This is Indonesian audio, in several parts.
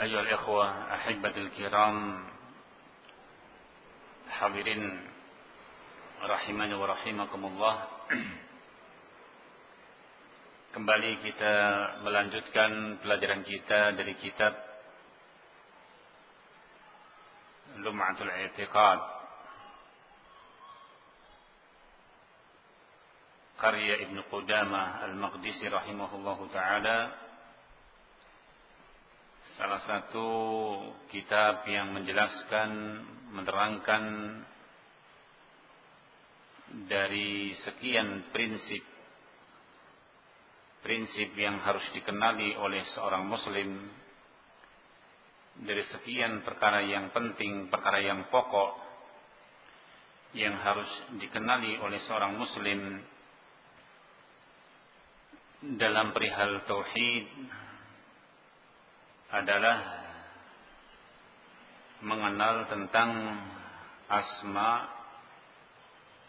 أيها الإخوة أحبة الكرام حاضرين rahimani wa rahimakumullah Kembali kita melanjutkan pelajaran kita dari kitab Lum'atul I'tiqad karya Ibn Qudamah Al-Maqdisi rahimahullahu taala salah satu kitab yang menjelaskan, menerangkan dari sekian prinsip prinsip yang harus dikenali oleh seorang muslim dari sekian perkara yang penting, perkara yang pokok yang harus dikenali oleh seorang muslim dalam perihal tauhid adalah mengenal tentang asma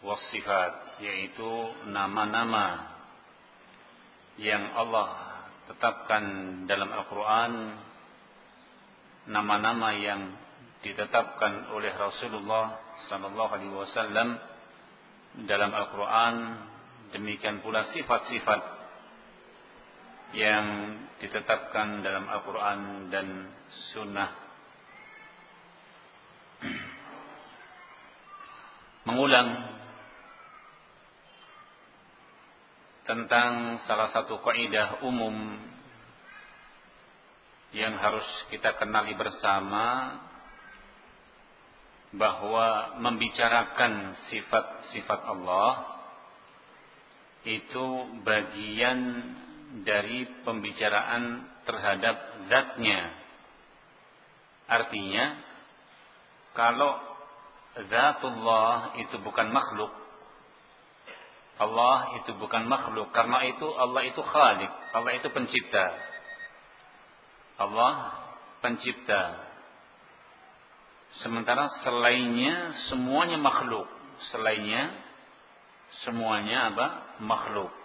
wasifat yaitu nama-nama yang Allah tetapkan dalam Al-Quran nama-nama yang ditetapkan oleh Rasulullah sallallahu alaihi wasallam dalam Al-Quran. Demikian pula sifat-sifat yang ditetapkan dalam Al-Quran dan Sunnah. Mengulang tentang salah satu kaidah umum yang harus kita kenali bersama bahwa membicarakan sifat-sifat Allah itu bagian dari pembicaraan terhadap zatnya. Artinya, kalau zatullah itu bukan makhluk, Allah itu bukan makhluk, karena itu Allah itu khalik, Allah itu pencipta. Allah pencipta. Sementara selainnya semuanya makhluk. Selainnya semuanya apa? Makhluk.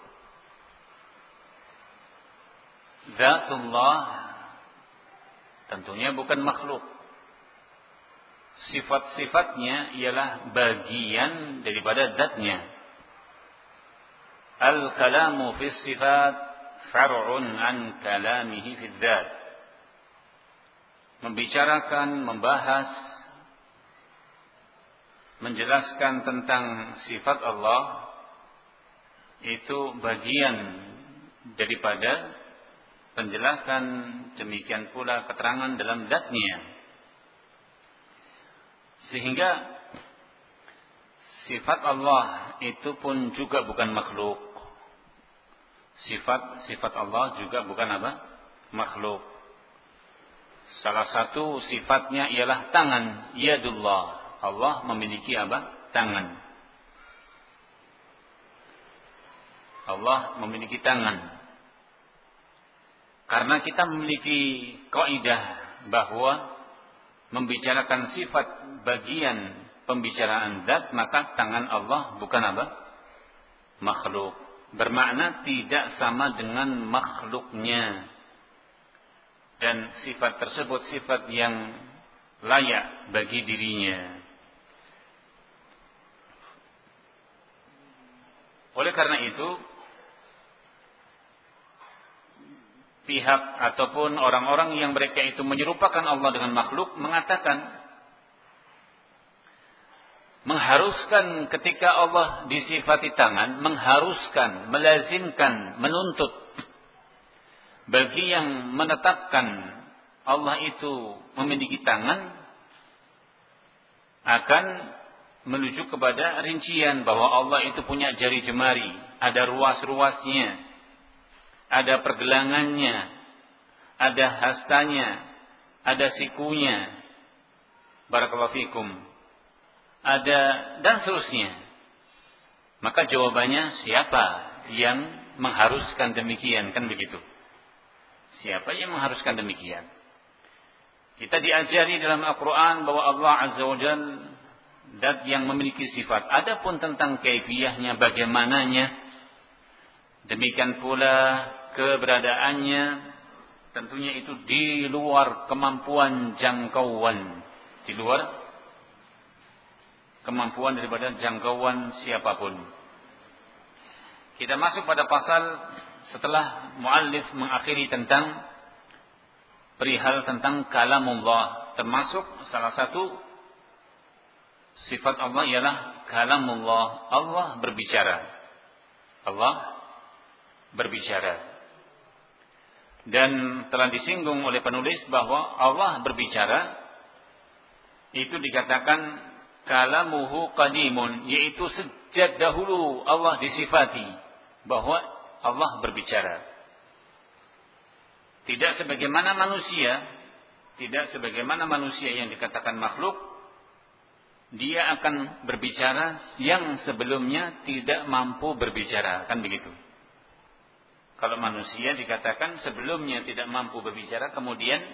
Zatullah tentunya bukan makhluk. Sifat-sifatnya ialah bagian daripada zatnya. Al-kalamu fi sifat far'un an kalamihi fi dzat. Membicarakan, membahas, menjelaskan tentang sifat Allah itu bagian daripada penjelasan demikian pula keterangan dalam zatnya. Sehingga sifat Allah itu pun juga bukan makhluk. Sifat sifat Allah juga bukan apa? Makhluk. Salah satu sifatnya ialah tangan yadullah. Allah memiliki apa? Tangan. Allah memiliki tangan karena kita memiliki kaidah bahwa membicarakan sifat bagian pembicaraan zat maka tangan Allah bukan apa? makhluk. Bermakna tidak sama dengan makhluknya. Dan sifat tersebut sifat yang layak bagi dirinya. Oleh karena itu, pihak ataupun orang-orang yang mereka itu menyerupakan Allah dengan makhluk mengatakan mengharuskan ketika Allah disifati tangan mengharuskan, melazimkan, menuntut bagi yang menetapkan Allah itu memiliki tangan akan menuju kepada rincian bahwa Allah itu punya jari jemari, ada ruas-ruasnya, ada pergelangannya, ada hastanya, ada sikunya. Barakallahu fikum. Ada dan seterusnya. Maka jawabannya siapa yang mengharuskan demikian kan begitu? Siapa yang mengharuskan demikian? Kita diajari dalam Al-Quran bahwa Allah Azza wa Jal dat yang memiliki sifat. Adapun tentang kaifiyahnya bagaimananya. Demikian pula keberadaannya. Tentunya itu di luar kemampuan jangkauan. Di luar kemampuan daripada jangkauan siapa pun. Kita masuk pada pasal setelah muallif mengakhiri tentang perihal tentang kalamullah termasuk salah satu sifat Allah ialah kalamullah Allah berbicara Allah berbicara. Dan telah disinggung oleh penulis bahwa Allah berbicara itu dikatakan kalamuhu qadimun yaitu sejak dahulu Allah disifati bahwa Allah berbicara. Tidak sebagaimana manusia, tidak sebagaimana manusia yang dikatakan makhluk, dia akan berbicara yang sebelumnya tidak mampu berbicara, kan begitu. Kalau manusia dikatakan sebelumnya tidak mampu berbicara, kemudian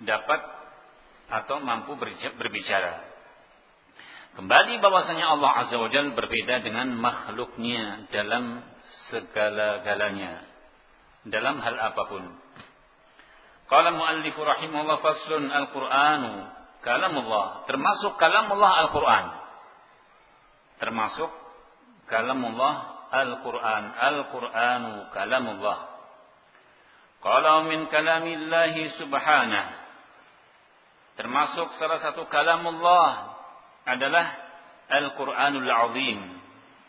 dapat atau mampu berbicara. Kembali bahwasanya Allah Azza wa Jalla berbeda dengan makhluknya dalam segala-galanya. Dalam hal apa pun. Qala muallif rahimahullah faslun al-Qur'anu kalamullah termasuk kalamullah Al-Qur'an. Termasuk kalamullah Al-Qur'an. Al-Qur'anu kalamullah. Qala min kalamillahi subhanah. Termasuk salah satu kalamullah adalah Al-Qur'anul Azim.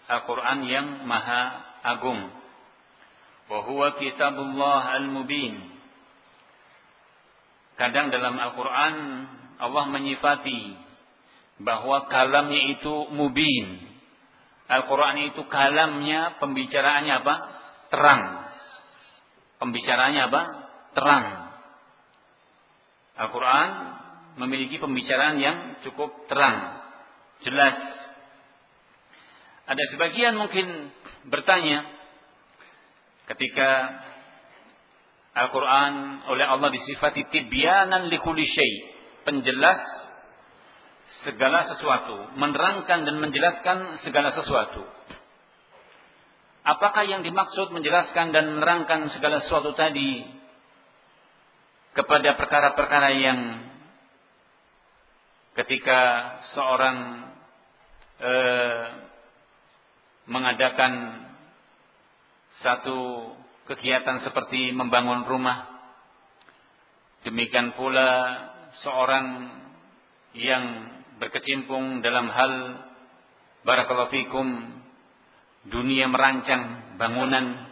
Al-Quran yang maha agung. Wa huwa kitabullah al-mubin Kadang dalam Al-Quran Allah menyifati bahwa kalamnya itu mubin. Al-Quran itu kalamnya, pembicaraannya apa? Terang. Pembicaraannya apa? Terang. Al-Quran memiliki pembicaraan yang cukup terang. Jelas. Ada sebagian mungkin bertanya ketika Al-Quran oleh Allah disifati tibyanan likulli syai. Penjelas segala sesuatu. Menerangkan dan menjelaskan segala sesuatu. Apakah yang dimaksud menjelaskan dan menerangkan segala sesuatu tadi kepada perkara-perkara yang ketika seorang eh, mengadakan satu kegiatan seperti membangun rumah. Demikian pula seorang yang berkecimpung dalam hal barakallahu fikum dunia merancang bangunan.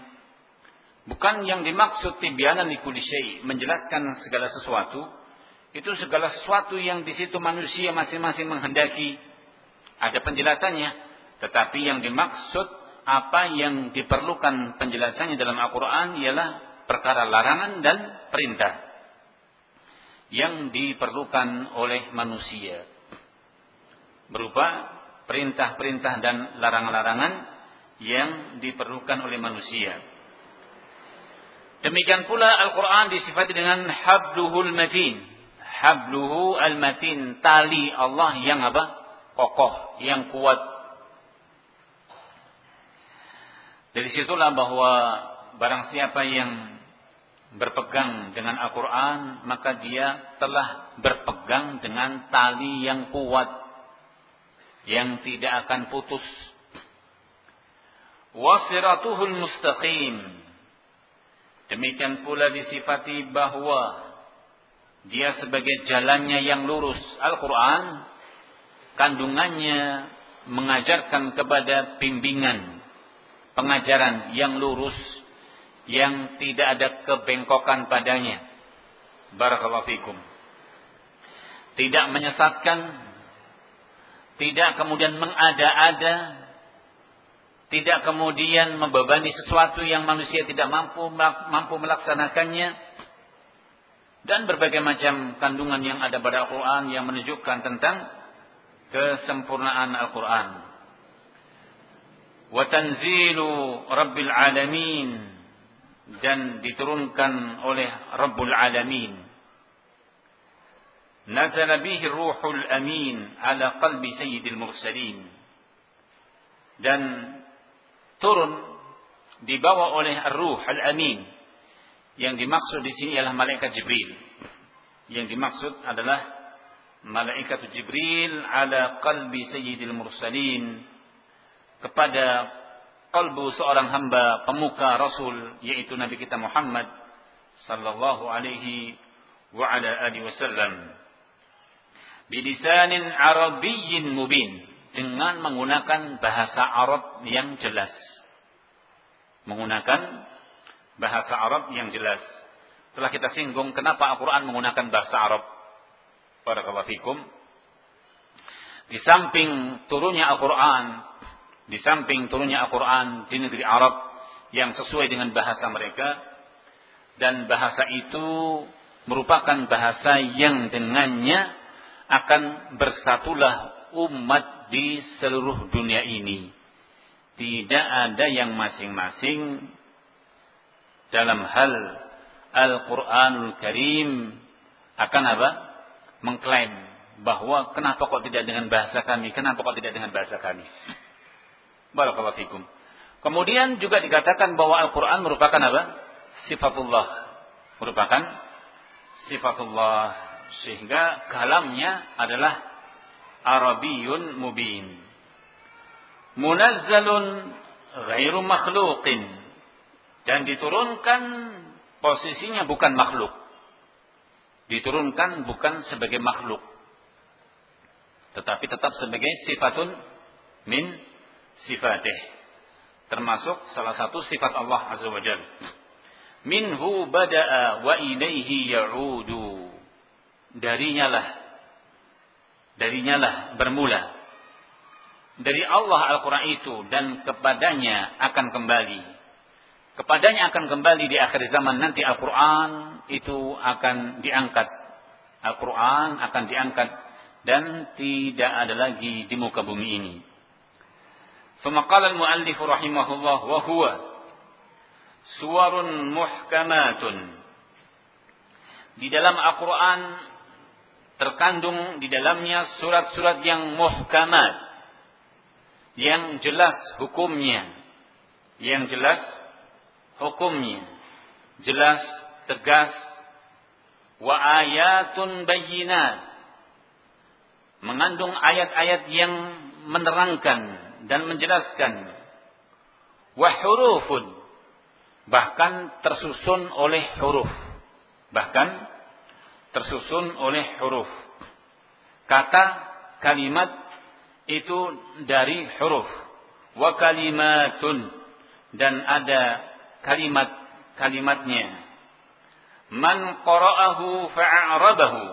Bukan yang dimaksud tibyanan likulli menjelaskan segala sesuatu. Itu segala sesuatu yang di situ manusia masing-masing menghendaki. Ada penjelasannya tetapi yang dimaksud apa yang diperlukan penjelasannya dalam Al-Quran ialah perkara larangan dan perintah yang diperlukan oleh manusia berupa perintah-perintah dan larangan-larangan yang diperlukan oleh manusia. Demikian pula Al-Quran disifati dengan habluhul matin. Habluhu al-matin. Tali Allah yang apa? Kokoh, yang kuat, Dari situlah bahwa barang siapa yang berpegang dengan Al-Quran, maka dia telah berpegang dengan tali yang kuat, yang tidak akan putus. Wasiratuhul mustaqim. Demikian pula disifati bahwa dia sebagai jalannya yang lurus. Al-Quran kandungannya mengajarkan kepada bimbingan pengajaran yang lurus yang tidak ada kebengkokan padanya. Barakallahu fikum. Tidak menyesatkan, tidak kemudian mengada-ada, tidak kemudian membebani sesuatu yang manusia tidak mampu mampu melaksanakannya dan berbagai macam kandungan yang ada pada Al-Quran yang menunjukkan tentang kesempurnaan Al-Quran. Watanzilu Rabbil Alamin dan diturunkan oleh Rabbul Alamin. Nazala bihi ruhul amin ala qalbi sayyidil mursalin. Dan turun dibawa oleh Ar-Ruh Al-Amin yang dimaksud di sini adalah malaikat Jibril. Yang dimaksud adalah malaikat Jibril ala qalbi sayyidil mursalin kepada kalbu seorang hamba pemuka Rasul yaitu Nabi kita Muhammad sallallahu alaihi wa ala alihi wasallam bilisanin arabiyyin mubin dengan menggunakan bahasa Arab yang jelas menggunakan bahasa Arab yang jelas. Telah kita singgung kenapa Al-Quran menggunakan bahasa Arab. Barakallahu fikum. Di samping turunnya Al-Quran, di samping turunnya Al-Quran di negeri Arab yang sesuai dengan bahasa mereka, dan bahasa itu merupakan bahasa yang dengannya akan bersatulah umat di seluruh dunia ini. Tidak ada yang masing-masing dalam hal Al-Quranul Karim akan apa? Mengklaim bahwa kenapa kok tidak dengan bahasa kami? Kenapa kok tidak dengan bahasa kami? Barakallahu. Kemudian juga dikatakan bahwa Al-Quran merupakan apa? Sifatullah. Merupakan sifatullah. Sehingga kalamnya adalah Arabiyun mubin. Munazzalun ghairu makhluqin dan diturunkan posisinya bukan makhluk. Diturunkan bukan sebagai makhluk. Tetapi tetap sebagai sifatun min sifatih. Termasuk salah satu sifat Allah Azza wa Jal. Minhu bada'a wa ilaihi ya'udu. Darinya lah. Darinya lah bermula. Dari Allah Al-Quran itu dan kepadanya akan kembali Kepadanya akan kembali di akhir zaman nanti Al-Quran itu akan diangkat. Al-Quran akan diangkat dan tidak ada lagi di muka bumi ini. Semakal al-muallif rahimahullah wa huwa suwarun muhkamatun. Di dalam Al-Quran terkandung di dalamnya surat-surat yang muhkamat. Yang jelas hukumnya. Yang jelas hukumnya jelas tegas wa ayatun bayyinat mengandung ayat-ayat yang menerangkan dan menjelaskan wa hurufun bahkan tersusun oleh huruf bahkan tersusun oleh huruf kata kalimat itu dari huruf wa kalimatun dan ada kalimat-kalimatnya. Man qara'ahu fa'arabahu.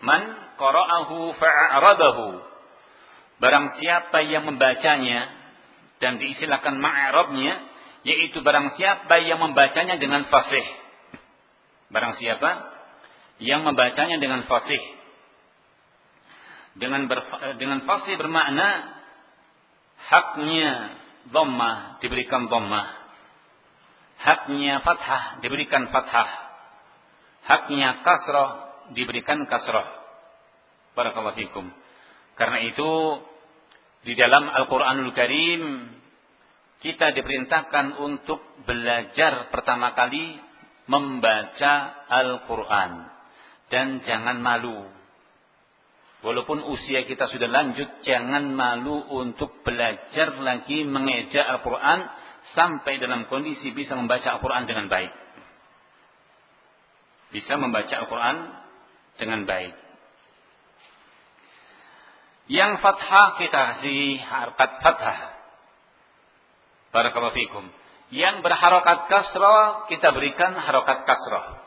Man qara'ahu fa'arabahu. Barang siapa yang membacanya dan diistilahkan ma'arabnya, yaitu barang siapa yang membacanya dengan fasih. Barang siapa yang membacanya dengan fasih. Dengan ber, dengan fasih bermakna haknya dhammah diberikan dhammah. Haknya fathah diberikan fathah. Haknya kasrah diberikan kasrah. Barakallahu fikum. Karena itu di dalam Al-Qur'anul Karim kita diperintahkan untuk belajar pertama kali membaca Al-Qur'an dan jangan malu Walaupun usia kita sudah lanjut, jangan malu untuk belajar lagi mengeja Al-Quran sampai dalam kondisi bisa membaca Al-Quran dengan baik. Bisa membaca Al-Quran dengan baik. Yang fathah kita kasih harkat fathah. Barakallahu fikum. Yang berharokat kasroh kita berikan harokat kasroh.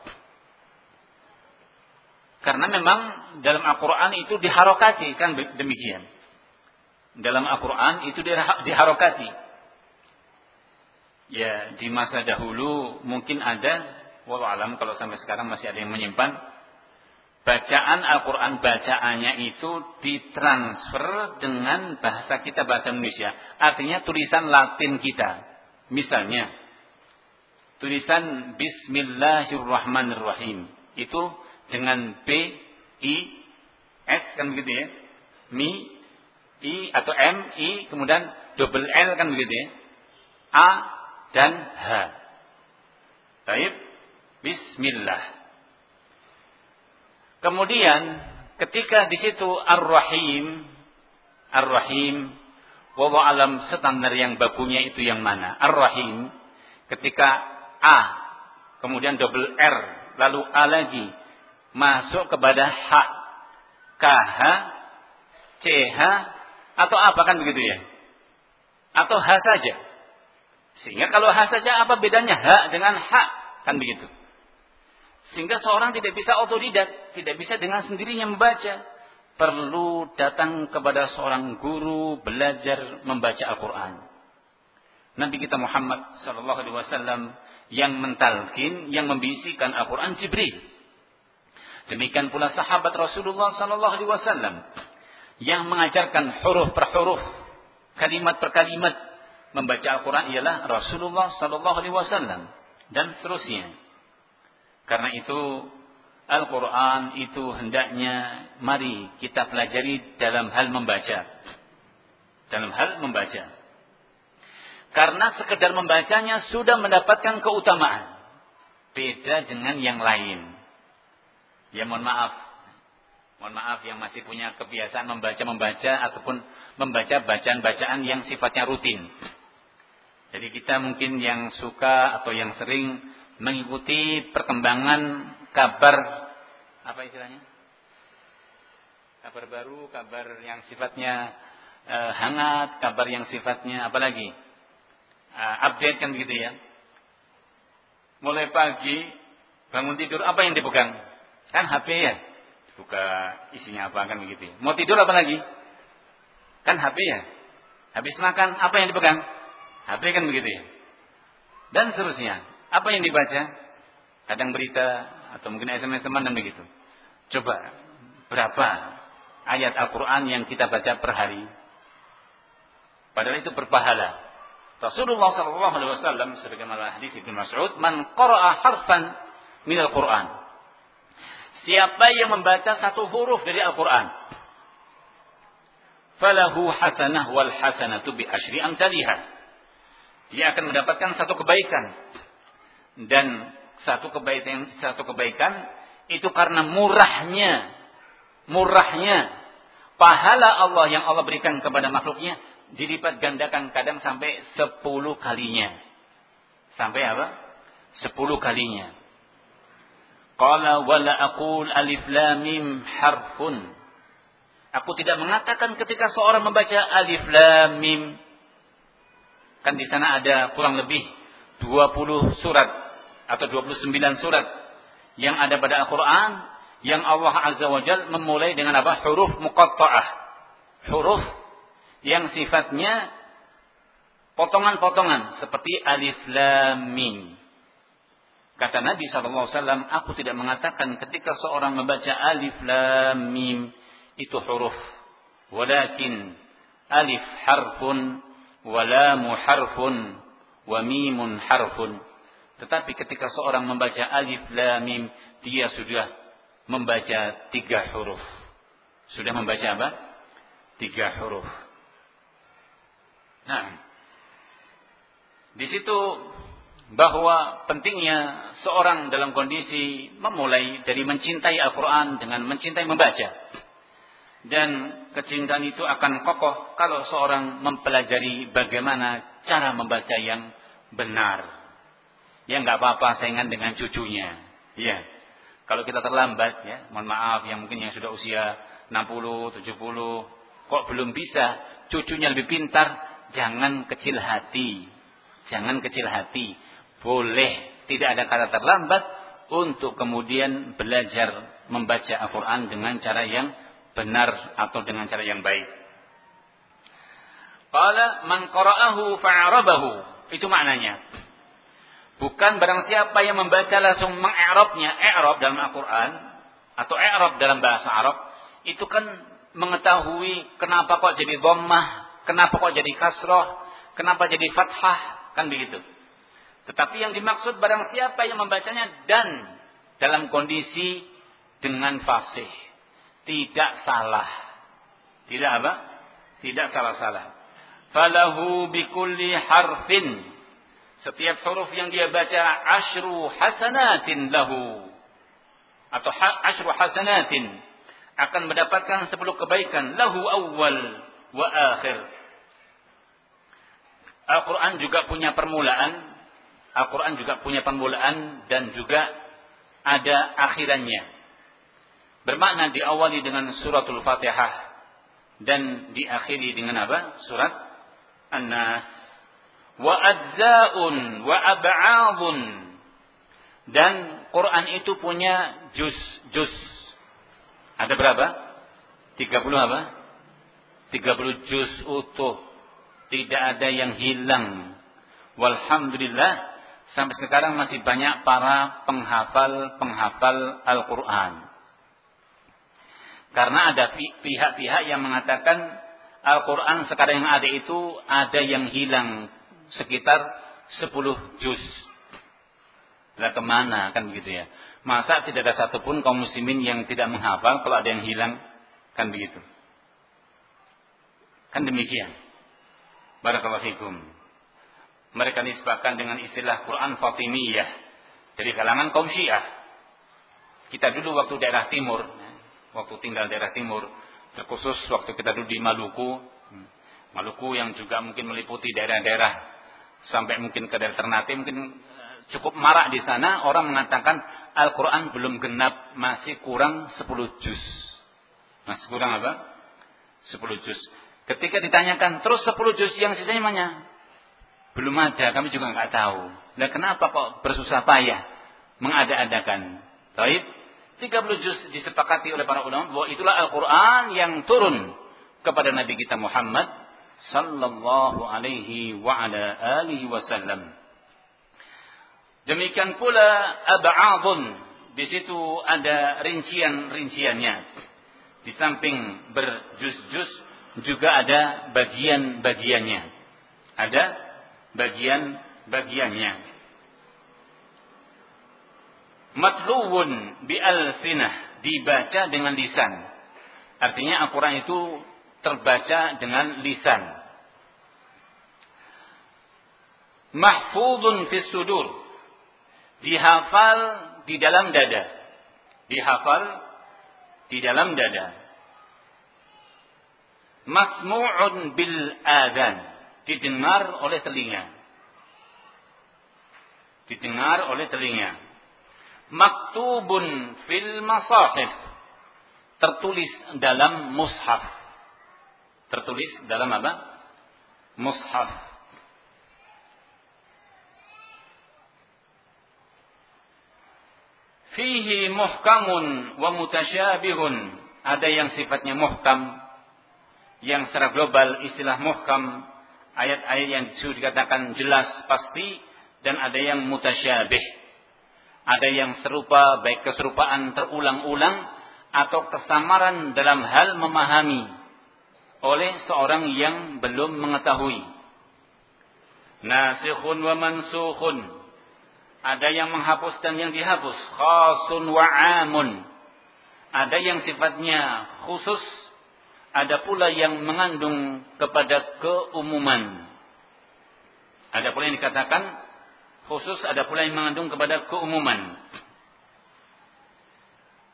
Karena memang dalam Al-Quran itu diharokati kan demikian. Dalam Al-Quran itu diharokati. Ya, di masa dahulu mungkin ada Walau alam kalau sampai sekarang masih ada yang menyimpan bacaan Al-Quran bacaannya itu ditransfer dengan bahasa kita bahasa Indonesia. Artinya tulisan Latin kita. Misalnya tulisan Bismillahirrahmanirrahim itu dengan B I S kan begitu ya. Mi I atau M I kemudian double L kan begitu ya. A dan H. Baik. Bismillah. Kemudian ketika di situ Ar-Rahim Ar-Rahim wa alam standar yang bakunya itu yang mana? Ar-Rahim ketika A kemudian double R lalu A lagi masuk kepada H KH CH atau apa kan begitu ya? Atau H saja. Sehingga kalau H saja apa bedanya H dengan H? Kan begitu. Sehingga seorang tidak bisa otodidak, tidak bisa dengan sendirinya membaca. Perlu datang kepada seorang guru belajar membaca Al-Quran. Nabi kita Muhammad Wasallam yang mentalkin, yang membisikkan Al-Quran Jibril. Demikian pula sahabat Rasulullah Sallallahu Alaihi Wasallam yang mengajarkan huruf per huruf, kalimat per kalimat membaca Al-Quran ialah Rasulullah Sallallahu Alaihi Wasallam dan seterusnya. Karena itu Al-Quran itu hendaknya mari kita pelajari dalam hal membaca. Dalam hal membaca. Karena sekedar membacanya sudah mendapatkan keutamaan. Beda dengan yang lain. Ya mohon maaf. Mohon maaf yang masih punya kebiasaan membaca-membaca ataupun membaca bacaan-bacaan yang sifatnya rutin. Jadi kita mungkin yang suka atau yang sering mengikuti perkembangan kabar apa istilahnya? Kabar baru, kabar yang sifatnya e, hangat, kabar yang sifatnya apa lagi? E, update kan begitu ya. Mulai pagi bangun tidur apa yang dipegang? Kan HP ya. Buka isinya apa kan begitu. Mau tidur apa lagi? Kan HP ya. Habis makan apa yang dipegang? HP kan begitu ya. Dan seterusnya. Apa yang dibaca? Kadang berita atau mungkin SMS teman dan begitu. Coba berapa ayat Al-Quran yang kita baca per hari? Padahal itu berpahala. Rasulullah Alaihi Wasallam sebagaimana hadis Ibnu Mas'ud, man qara'a harfan min Al-Quran. Siapa yang membaca satu huruf dari Al-Quran, falahu hasanah wal hasanatu bi amsalihah. Dia akan mendapatkan satu kebaikan. Dan satu kebaikan satu kebaikan itu karena murahnya murahnya pahala Allah yang Allah berikan kepada makhluknya dilipat gandakan kadang sampai sepuluh kalinya. Sampai apa? Sepuluh kalinya Qala wala aqul alif lam mim harfun Aku tidak mengatakan ketika seorang membaca alif lam mim kan di sana ada kurang lebih 20 surat atau 29 surat yang ada pada Al-Quran yang Allah Azza wa Jal memulai dengan apa? Huruf muqatta'ah. Huruf yang sifatnya potongan-potongan seperti alif lam mim. Kata Nabi SAW, aku tidak mengatakan ketika seorang membaca alif lam mim itu huruf. Walakin alif harfun, walamu harfun, wa mimun harfun. Tetapi ketika seorang membaca alif lam mim, dia sudah membaca tiga huruf. Sudah membaca apa? Tiga huruf. Nah, di situ bahwa pentingnya seorang dalam kondisi memulai dari mencintai Al-Quran dengan mencintai membaca. Dan kecintaan itu akan kokoh kalau seorang mempelajari bagaimana cara membaca yang benar ya nggak apa-apa saingan dengan cucunya. Ya. Kalau kita terlambat ya, mohon maaf yang mungkin yang sudah usia 60, 70 kok belum bisa, cucunya lebih pintar, jangan kecil hati. Jangan kecil hati. Boleh, tidak ada kata terlambat untuk kemudian belajar membaca Al-Qur'an dengan cara yang benar atau dengan cara yang baik. Qala man qara'ahu fa'arabahu. Itu maknanya. Bukan barang siapa yang membaca langsung mengi'rabnya, i'rab dalam Al-Qur'an atau i'rab dalam bahasa Arab, itu kan mengetahui kenapa kok jadi dhammah, kenapa kok jadi kasrah, kenapa jadi fathah, kan begitu. Tetapi yang dimaksud barang siapa yang membacanya dan dalam kondisi dengan fasih, tidak salah. Tidak apa? Tidak salah-salah. Falahu bikulli harfin setiap huruf yang dia baca ashru hasanatin lahu atau ashru hasanatin akan mendapatkan sepuluh kebaikan lahu awal wa akhir. Al-Quran juga punya permulaan. Al-Quran juga punya permulaan dan juga ada akhirannya. Bermakna diawali dengan suratul Fatihah dan diakhiri dengan apa? Surat An-Nas wa adza'un wa ab'adun dan Quran itu punya juz-juz. Ada berapa? 30 apa? 30 juz utuh. Tidak ada yang hilang. Walhamdulillah sampai sekarang masih banyak para penghafal-penghafal Al-Quran. Karena ada pihak-pihak yang mengatakan Al-Quran sekarang yang ada itu ada yang hilang sekitar 10 juz. Lah ke mana kan begitu ya. Masa tidak ada satupun kaum muslimin yang tidak menghafal kalau ada yang hilang kan begitu. Kan demikian. Barakallahu fikum. Mereka nisbahkan dengan istilah Quran Fatimiyah dari kalangan kaum Syiah. Kita dulu waktu daerah timur, waktu tinggal daerah timur, terkhusus waktu kita dulu di Maluku, Maluku yang juga mungkin meliputi daerah-daerah sampai mungkin ke daerah Ternate mungkin eh, cukup marak di sana orang mengatakan Al-Quran belum genap masih kurang 10 juz masih kurang apa? 10 juz ketika ditanyakan terus 10 juz yang sisanya mana? Belum ada kami juga nggak tahu nah kenapa kok bersusah payah mengada-adakan Taib 30 juz disepakati oleh para ulama bahwa itulah Al-Quran yang turun kepada Nabi kita Muhammad sallallahu alaihi wa ala alihi wasallam. Demikian pula ab'adun di situ ada rincian-rinciannya. Di samping berjus-jus juga ada bagian-bagiannya. Ada bagian-bagiannya. Matluwun bi al-sinah dibaca dengan lisan. Artinya Al-Quran itu terbaca dengan lisan. Mahfudun fis sudur. Dihafal di dalam dada. Dihafal di dalam dada. Masmu'un bil adan. Didengar oleh telinga. Didengar oleh telinga. Maktubun fil masahif. Tertulis dalam mushaf tertulis dalam apa? Mushaf. Fihi muhkamun wa mutasyabihun. Ada yang sifatnya muhkam. Yang secara global istilah muhkam. Ayat-ayat yang sudah dikatakan jelas pasti. Dan ada yang mutasyabih. Ada yang serupa baik keserupaan terulang-ulang. Atau kesamaran dalam hal memahami oleh seorang yang belum mengetahui. Nasikhun wa mansukhun. Ada yang menghapus dan yang dihapus. Khasun wa amun. Ada yang sifatnya khusus. Ada pula yang mengandung kepada keumuman. Ada pula yang dikatakan khusus, ada pula yang mengandung kepada keumuman.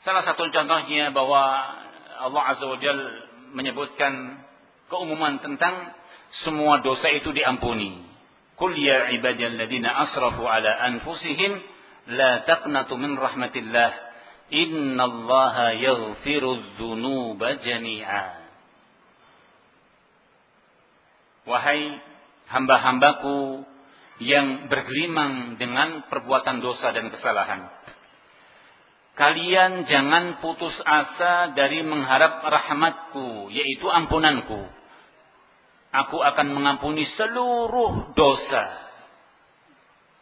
Salah satu contohnya bahwa Allah Azza wa Jalla menyebutkan keumuman tentang semua dosa itu diampuni. Qul ya ibadiyalladzina asrafu ala anfusihim la taqnatu min rahmatillah innallaha yaghfiru dzunuba jami'a. Wahai hamba-hambaku yang bergelimang dengan perbuatan dosa dan kesalahan Kalian jangan putus asa dari mengharap rahmatku, yaitu ampunanku. Aku akan mengampuni seluruh dosa.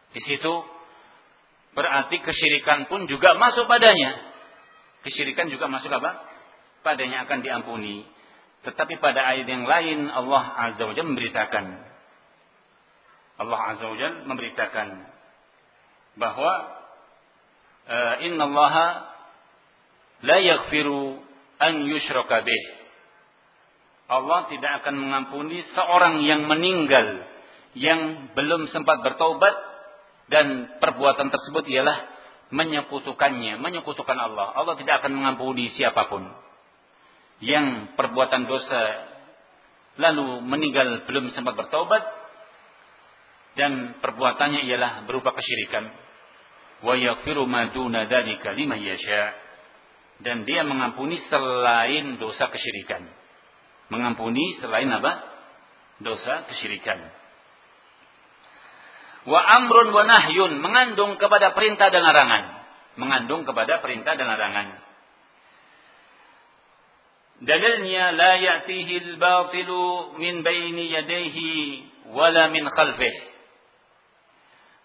Di situ berarti kesyirikan pun juga masuk padanya. Kesyirikan juga masuk apa? Padanya akan diampuni. Tetapi pada ayat yang lain Allah Azza wa Jalla memberitakan Allah Azza wa Jalla memberitakan bahwa uh, Inna Allah la yaghfiru an yushraka bih. Allah tidak akan mengampuni seorang yang meninggal yang belum sempat bertobat dan perbuatan tersebut ialah menyekutukannya, menyekutukan Allah. Allah tidak akan mengampuni siapa pun yang perbuatan dosa lalu meninggal belum sempat bertobat dan perbuatannya ialah berupa kesyirikan. Wa yaghfiru ma duna dzalika liman yasha. Dan dia mengampuni selain dosa kesyirikan. Mengampuni selain apa? Dosa kesyirikan. Wa amrun wa nahyun mengandung kepada perintah dan larangan. Mengandung kepada perintah dan larangan. Dalilnya la ya'tihi al-batilu min baini yadayhi wala min khalfih.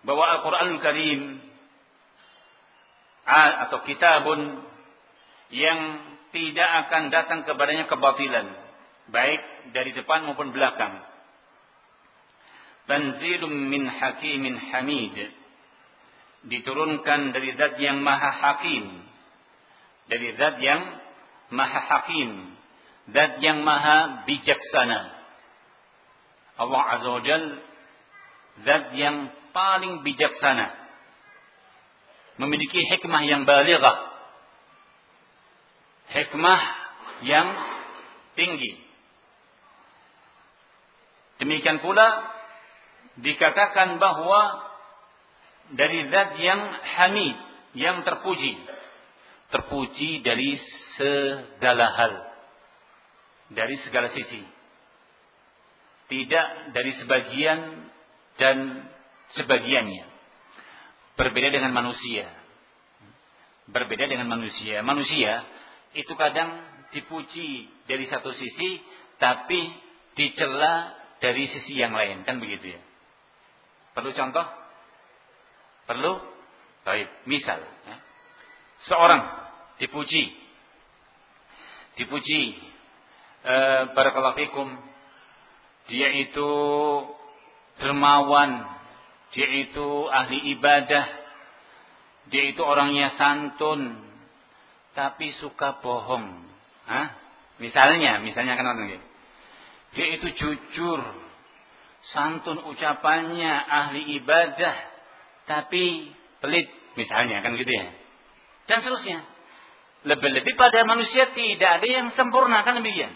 Bahwa Al-Qur'anul Karim atau kitabun yang tidak akan datang kepadanya kebatilan baik dari depan maupun belakang tanzilum min hakimin hamid diturunkan dari zat yang maha hakim dari zat yang maha hakim, zat yang maha bijaksana. Allah Azza wa Jal, zat yang paling bijaksana. Memiliki hikmah yang balighah. Hikmah yang tinggi. Demikian pula dikatakan bahwa dari zat yang hamid, yang terpuji. Terpuji dari segala hal dari segala sisi. Tidak dari sebagian dan sebagiannya. Berbeda dengan manusia. Berbeda dengan manusia. Manusia itu kadang dipuji dari satu sisi tapi dicela dari sisi yang lain, kan begitu ya. Perlu contoh? Perlu? Baik, misal ya. Seorang dipuji dipuji. E, fikum. Dia itu dermawan. Dia itu ahli ibadah. Dia itu orangnya santun tapi suka bohong. Hah? misalnya misalnya kan orang dia itu jujur santun ucapannya ahli ibadah tapi pelit misalnya kan gitu ya. Dan seterusnya lebih-lebih pada manusia tidak ada yang sempurna kan demikian.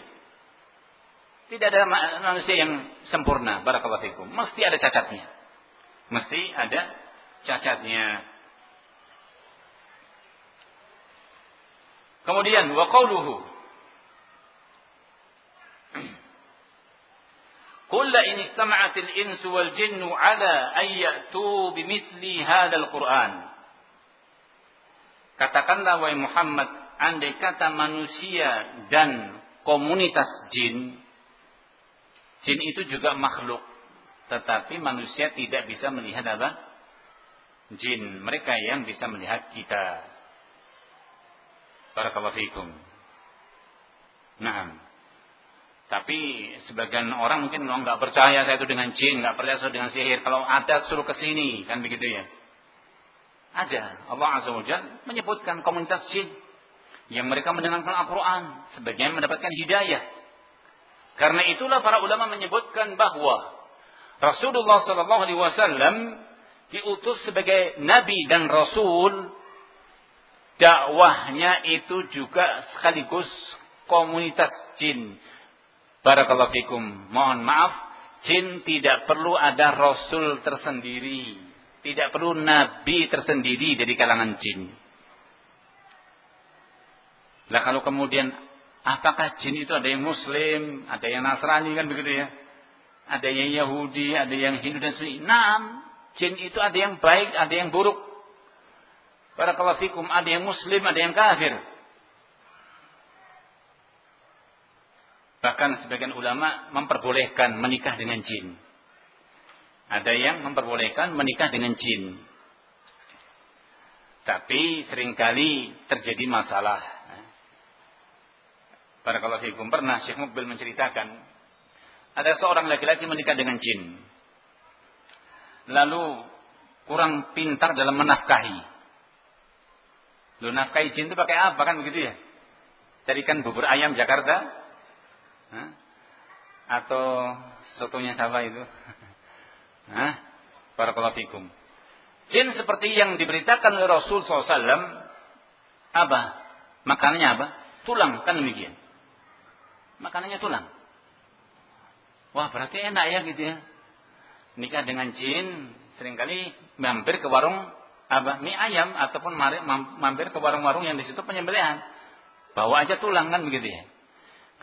Tidak ada manusia yang sempurna. Barakallahu fikum. Mesti ada cacatnya. Mesti ada cacatnya. Kemudian wa qawluhu قل إن استمعت الإنس والجن على أن يأتوا بمثل هذا القرآن Katakanlah wahai Muhammad, andai kata manusia dan komunitas jin, jin itu juga makhluk, tetapi manusia tidak bisa melihat apa? Jin, mereka yang bisa melihat kita. Barakallahu fikum. Nah, tapi sebagian orang mungkin nggak percaya saya itu dengan jin, nggak percaya saya dengan sihir. Kalau ada suruh ke sini, kan begitu ya. Ada. Allah Azza wa menyebutkan komunitas jin yang mereka mendengarkan Al-Quran sebagian mendapatkan hidayah. Karena itulah para ulama menyebutkan bahwa Rasulullah Sallallahu Alaihi Wasallam diutus sebagai nabi dan rasul. Dakwahnya itu juga sekaligus komunitas jin. Barakallahu fikum. Mohon maaf, jin tidak perlu ada rasul tersendiri. Tidak perlu nabi tersendiri dari kalangan jin. Lah kalau kemudian apakah jin itu ada yang muslim, ada yang nasrani kan begitu ya? Ada yang Yahudi, ada yang Hindu dan sebagainya. Nah, jin itu ada yang baik, ada yang buruk. Para fikum, ada yang muslim, ada yang kafir. Bahkan sebagian ulama memperbolehkan menikah dengan jin. Ada yang memperbolehkan menikah dengan jin. Tapi sering kali terjadi masalah. Barakallahu fikum. Pernah Syekh Mukbil menceritakan. Ada seorang laki-laki menikah dengan jin. Lalu kurang pintar dalam menafkahi. Lu nafkahi jin itu pakai apa kan begitu ya? Carikan bubur ayam Jakarta. Hah? Atau sotonya siapa itu? Hah? Barakallahu fikum. Jin seperti yang diberitakan oleh Rasul SAW. Apa? Makanannya apa? Tulang, kan demikian. Makanannya tulang. Wah berarti enak ya gitu ya. Nikah dengan jin sering kali mampir ke warung apa mie ayam ataupun mampir ke warung-warung yang di situ penyembelihan. Bawa aja tulang kan begitu ya.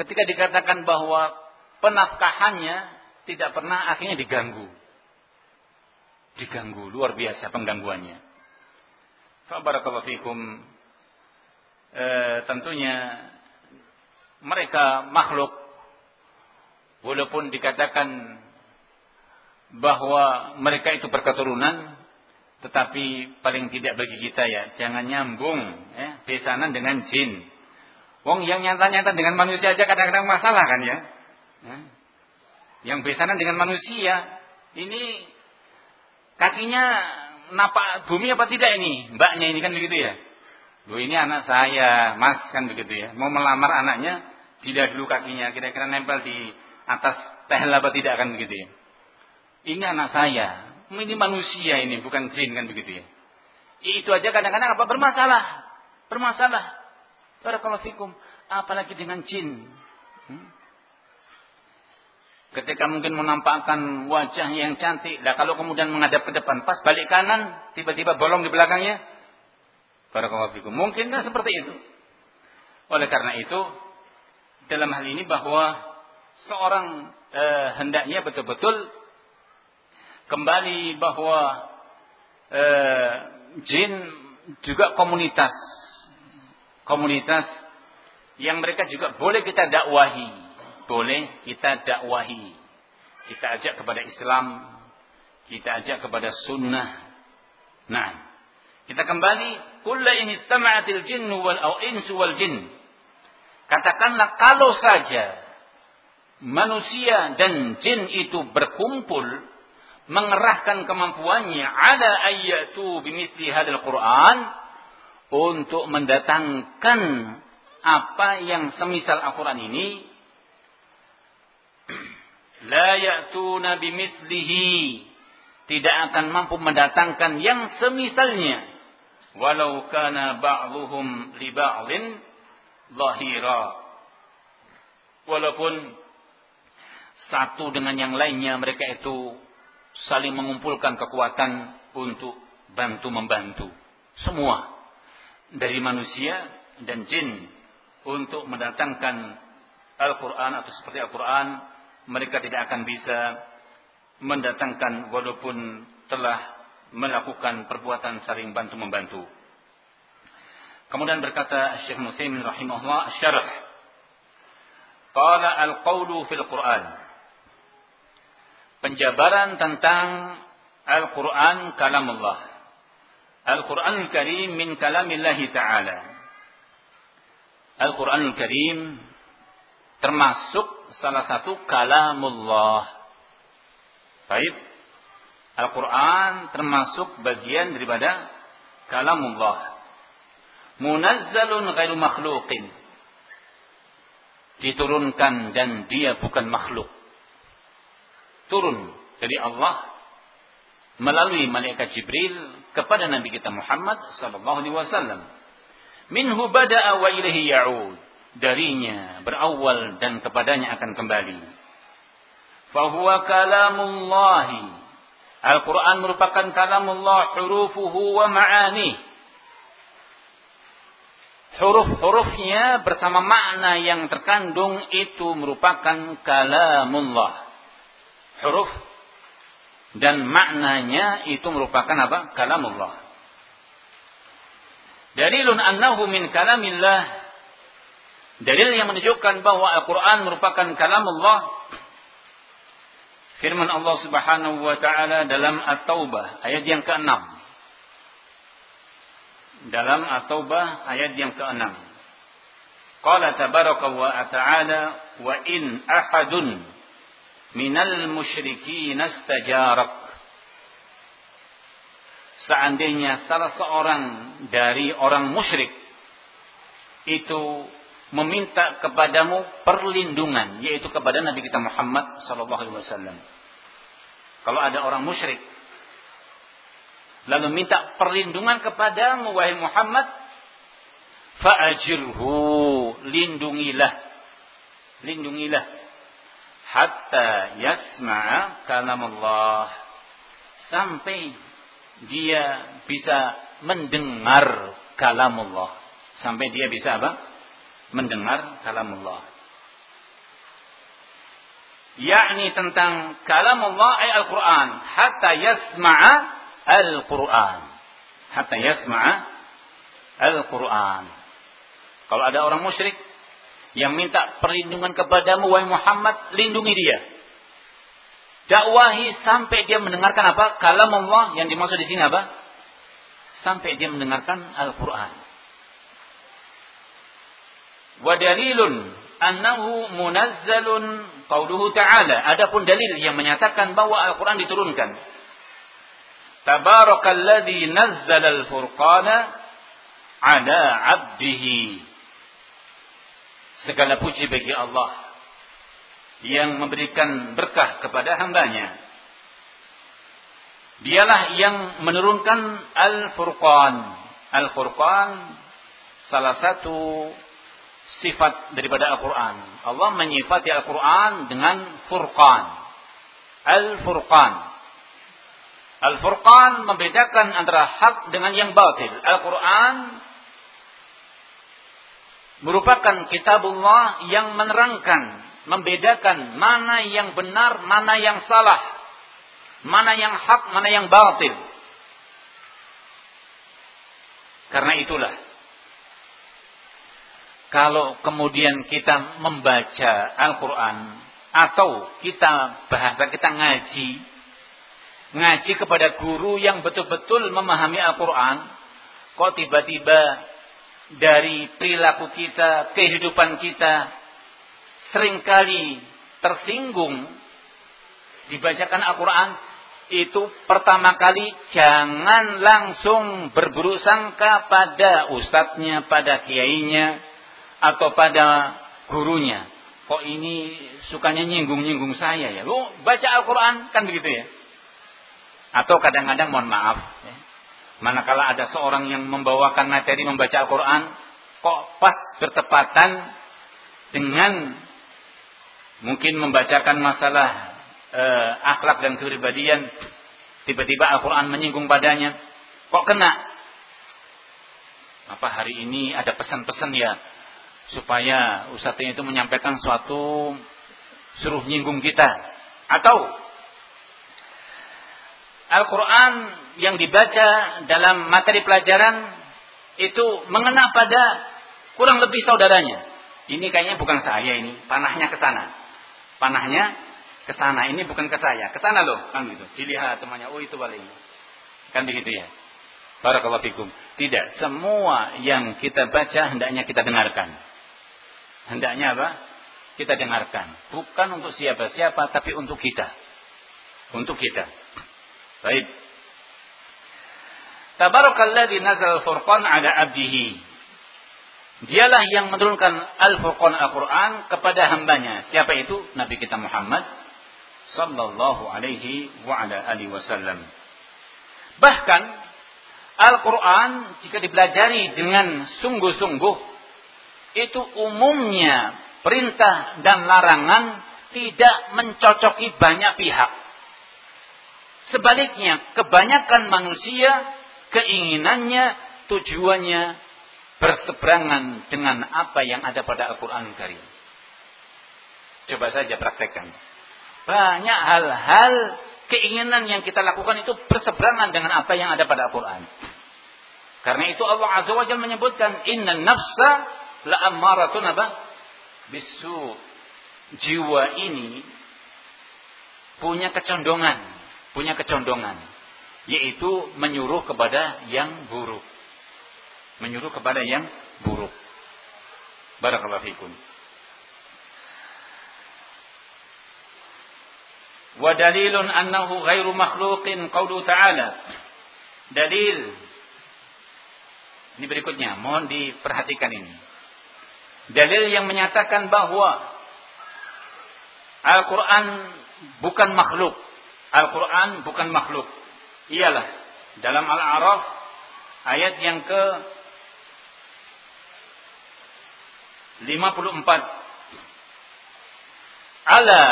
Ketika dikatakan bahwa penafkahannya tidak pernah akhirnya diganggu diganggu luar biasa penggangguannya. Fabarakallahu fikum. E, tentunya mereka makhluk walaupun dikatakan bahwa mereka itu berketurunan tetapi paling tidak bagi kita ya jangan nyambung ya besanan dengan jin. Wong yang nyata-nyata dengan manusia aja kadang-kadang masalah kan ya. ya. Yang besanan dengan manusia ini kakinya napak bumi apa tidak ini? Mbaknya ini kan begitu ya. Loh ini anak saya, mas kan begitu ya. Mau melamar anaknya, tidak dulu kakinya. Kira-kira nempel di atas tehel apa tidak kan begitu ya. Ini anak saya. Ini manusia ini, bukan jin kan begitu ya. Itu aja kadang-kadang apa? Bermasalah. Bermasalah. Barakallahu fikum. Apalagi dengan jin. Hmm? Ketika mungkin menampakkan wajah yang cantik. Nah kalau kemudian menghadap ke depan. Pas balik kanan. Tiba-tiba bolong di belakangnya. Barakallahu fikum. Mungkin kan seperti itu. Oleh karena itu. Dalam hal ini bahwa. Seorang eh, hendaknya betul-betul. Kembali bahwa. Eh, jin juga komunitas. Komunitas. Yang mereka juga boleh kita dakwahi boleh kita dakwahi. Kita ajak kepada Islam, kita ajak kepada sunnah. Nah, kita kembali, kulla in istama'atil jinnu wal au insu wal jin. Katakanlah kalau saja manusia dan jin itu berkumpul mengerahkan kemampuannya ada ayatu bimithli hadzal Quran untuk mendatangkan apa yang semisal Al-Quran ini la ya'tuna bimithlihi tidak akan mampu mendatangkan yang semisalnya. Walau kana ba'dhum li ba'dhin zahira walaupun satu dengan yang lainnya mereka itu saling mengumpulkan kekuatan untuk bantu membantu semua dari manusia dan jin untuk mendatangkan Al-Quran atau seperti Al-Quran mereka tidak akan bisa mendatangkan walaupun telah melakukan perbuatan saling bantu membantu. Kemudian berkata Syekh Muslim rahimahullah syarah Qala al-qawlu fil Quran Penjabaran tentang Al-Quran kalamullah Al-Quranul Karim min kalamillahi ta'ala Al-Quranul Karim termasuk salah satu kalamullah. Baik. Al-Quran termasuk bagian daripada kalamullah. Munazzalun ghairu makhluqin. Diturunkan dan dia bukan makhluk. Turun dari Allah melalui malaikat Jibril kepada Nabi kita Muhammad sallallahu alaihi wasallam. Minhu bada'a wa ilaihi ya'ud darinya berawal dan kepadanya akan kembali. Fahuwa kalamullah. Al-Quran merupakan kalamullah hurufuhu wa ma'ani. Huruf-hurufnya bersama makna yang terkandung itu merupakan kalamullah. Huruf dan maknanya itu merupakan apa? Kalamullah. Dalilun annahu min kalamillah Dalil yang menunjukkan bahwa Al-Quran merupakan kalam Allah. Firman Allah Subhanahu wa taala dalam At-Taubah ayat yang ke-6. Dalam At-Taubah ayat yang ke-6. Qala tabaraka wa ta'ala wa in ahadun minal musyrikin istajarak Seandainya salah seorang dari orang musyrik itu meminta kepadamu perlindungan yaitu kepada Nabi kita Muhammad sallallahu alaihi wasallam. Kalau ada orang musyrik lalu minta perlindungan kepadamu wahai Muhammad. Fa'ajirhu lindungilah. Lindungilah. Hatta yasma'a kalam Allah sampai dia bisa mendengar kalam Allah sampai dia bisa apa? Mendengar kalam Allah. Yakni tentang kalam Allah ay Al-Quran. Hatta yasma'a Al-Quran. Hatta yasma'a Al-Quran. Kalau ada orang musyrik yang minta perlindungan kepadamu wahai Muhammad, lindungi dia. Dakwahi sampai dia mendengarkan apa? Kalam Allah yang dimaksud di sini apa? Sampai dia mendengarkan Al-Quran wa dalilun annahu munazzalun qauluhu ta'ala adapun dalil yang menyatakan bahwa Al-Qur'an diturunkan tabarakalladzi nazzala al-furqana ala 'abdihi segala puji bagi Allah yang memberikan berkah kepada hambanya dialah yang menurunkan al-furqan al-furqan salah satu sifat daripada Al-Quran. Allah menyifati Al-Quran dengan furqan. Al-furqan. Al-furqan membedakan antara hak dengan yang batil. Al-Quran merupakan kitabullah yang menerangkan, membedakan mana yang benar, mana yang salah. Mana yang hak, mana yang batil. Karena itulah kalau kemudian kita membaca Al-Quran atau kita bahasa kita ngaji, ngaji kepada guru yang betul-betul memahami Al-Quran, kok tiba-tiba dari perilaku kita, kehidupan kita, sering kali tersinggung, dibacakan Al-Quran, itu pertama kali jangan langsung berburuk sangka pada ustadznya, pada kiainya, atau pada gurunya. Kok ini sukanya nyinggung-nyinggung saya ya? Lu baca Al-Quran kan begitu ya? Atau kadang-kadang mohon maaf. Ya. Manakala ada seorang yang membawakan materi membaca Al-Quran, kok pas bertepatan dengan mungkin membacakan masalah eh, akhlak dan kepribadian, tiba-tiba Al-Quran menyinggung padanya, kok kena? Apa hari ini ada pesan-pesan ya supaya ustadznya itu menyampaikan suatu suruh nyinggung kita atau Al-Quran yang dibaca dalam materi pelajaran itu mengena pada kurang lebih saudaranya. Ini kayaknya bukan saya ini, panahnya ke sana. Panahnya ke sana, ini bukan ke saya, ke sana loh, kan gitu. Dilihat temannya, oh itu paling. Kan begitu ya. Barakallahu fikum. Tidak, semua yang kita baca hendaknya kita dengarkan hendaknya apa? Kita dengarkan. Bukan untuk siapa-siapa, tapi untuk kita. Untuk kita. Baik. Tabarakalladzi nazal al-furqan ala abdihi. Dialah yang menurunkan al-furqan Al-Quran kepada hambanya. Siapa itu? Nabi kita Muhammad sallallahu alaihi wa ala alihi wasallam. Bahkan Al-Quran jika dipelajari dengan sungguh-sungguh itu umumnya perintah dan larangan tidak mencocoki banyak pihak. Sebaliknya, kebanyakan manusia keinginannya, tujuannya berseberangan dengan apa yang ada pada Al-Quran Karim. Coba saja praktekkan. Banyak hal-hal keinginan yang kita lakukan itu berseberangan dengan apa yang ada pada Al-Quran. Karena itu Allah Azza wa Jalla menyebutkan inna nafsa la ammaratun apa? Bisu. Jiwa ini punya kecondongan, punya kecondongan, yaitu menyuruh kepada yang buruk. Menyuruh kepada yang buruk. Barakallahu fikum. Wa dalilun annahu ghairu makhluqin qawlu ta'ala. Dalil ini berikutnya, mohon diperhatikan ini. Dalil yang menyatakan bahwa Al-Quran bukan makhluk. Al-Quran bukan makhluk. Iyalah, dalam Al-A'raf ayat yang ke 54. Ala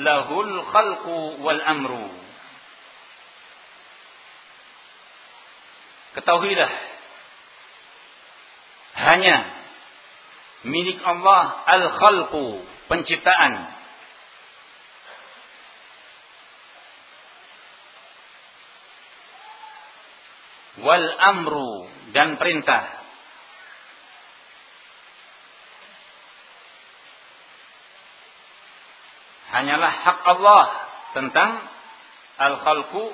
lahul khalqu wal amru. Ketahuilah hanya milik Allah al-khalqu, penciptaan. Wal amru dan perintah. hanyalah hak Allah tentang al-khalqu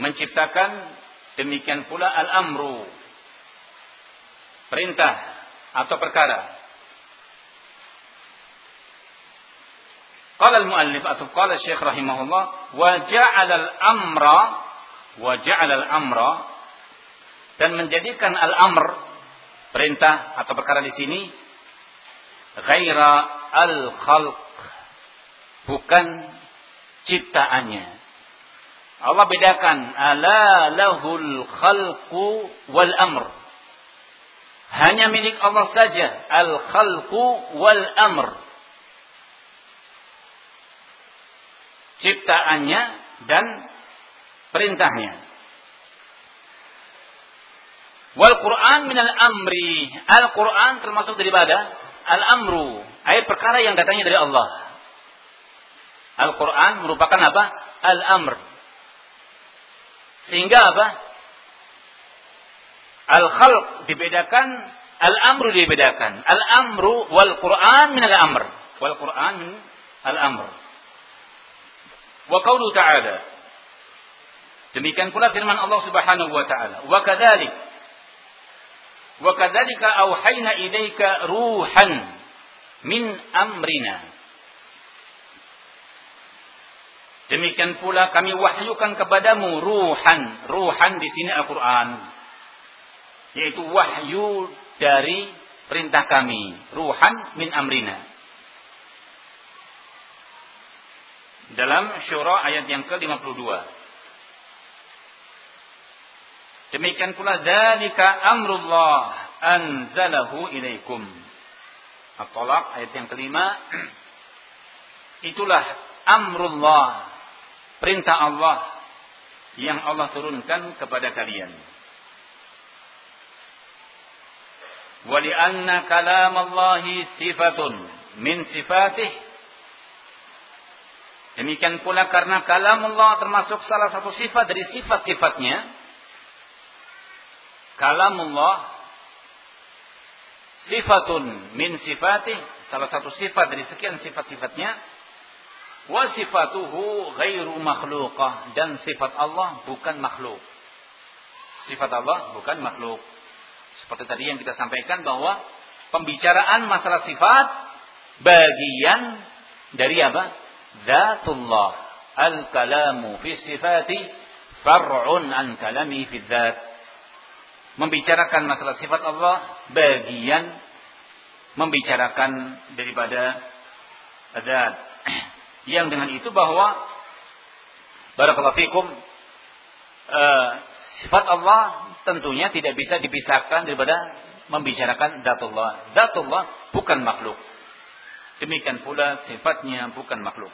menciptakan demikian pula al-amru perintah atau perkara Qala al-muallif atau qala Syekh rahimahullah wa ja'ala al-amra wa ja'ala al-amra dan menjadikan al-amr perintah atau perkara di sini ghaira al-khalq bukan ciptaannya. Allah bedakan ala lahul khalqu wal amr hanya milik Allah saja al khalqu wal amr ciptaannya dan perintahnya wal Quran minal amri al Quran termasuk daripada al-amru, ayat perkara yang datangnya dari Allah. Al-Quran merupakan apa? Al-amr. Sehingga apa? Al-khalq dibedakan, al-amru dibedakan. Al-amru wal Quran min al-amr. Wal Quran min al-amr. Wa qawlu ta'ala. Demikian pula firman Allah Subhanahu wa taala. Wa kadzalik Wa kadzalika auhayna ilaika ruhan min amrina. Demikian pula kami wahyukan kepadamu ruhan. Ruhan di sini Al-Qur'an. Yaitu wahyu dari perintah kami. Ruhan min amrina. Dalam syura ayat yang ke-52. Demikian pula dzalika amrullah anzalahu ilaikum. At-Talaq ayat yang kelima. Itulah amrullah, perintah Allah yang Allah turunkan kepada kalian. Walianna kalam Allah sifatun min sifatih. Demikian pula karena kalam Allah termasuk salah satu sifat dari sifat-sifatnya kalamullah sifatun min sifatih salah satu sifat dari sekian sifat-sifatnya wa sifatuhu ghairu makhluqah dan sifat Allah bukan makhluk. Sifat Allah bukan makhluk. Seperti tadi yang kita sampaikan bahwa pembicaraan masalah sifat bagian dari apa zatullah. Al kalamu fi sifati far'un an kalami fi dzat. Membicarakan masalah sifat Allah bagian membicarakan daripada adat yang dengan itu bahwa barakallahu fikum uh, sifat Allah tentunya tidak bisa dipisahkan daripada membicarakan datullah datullah bukan makhluk demikian pula sifatnya bukan makhluk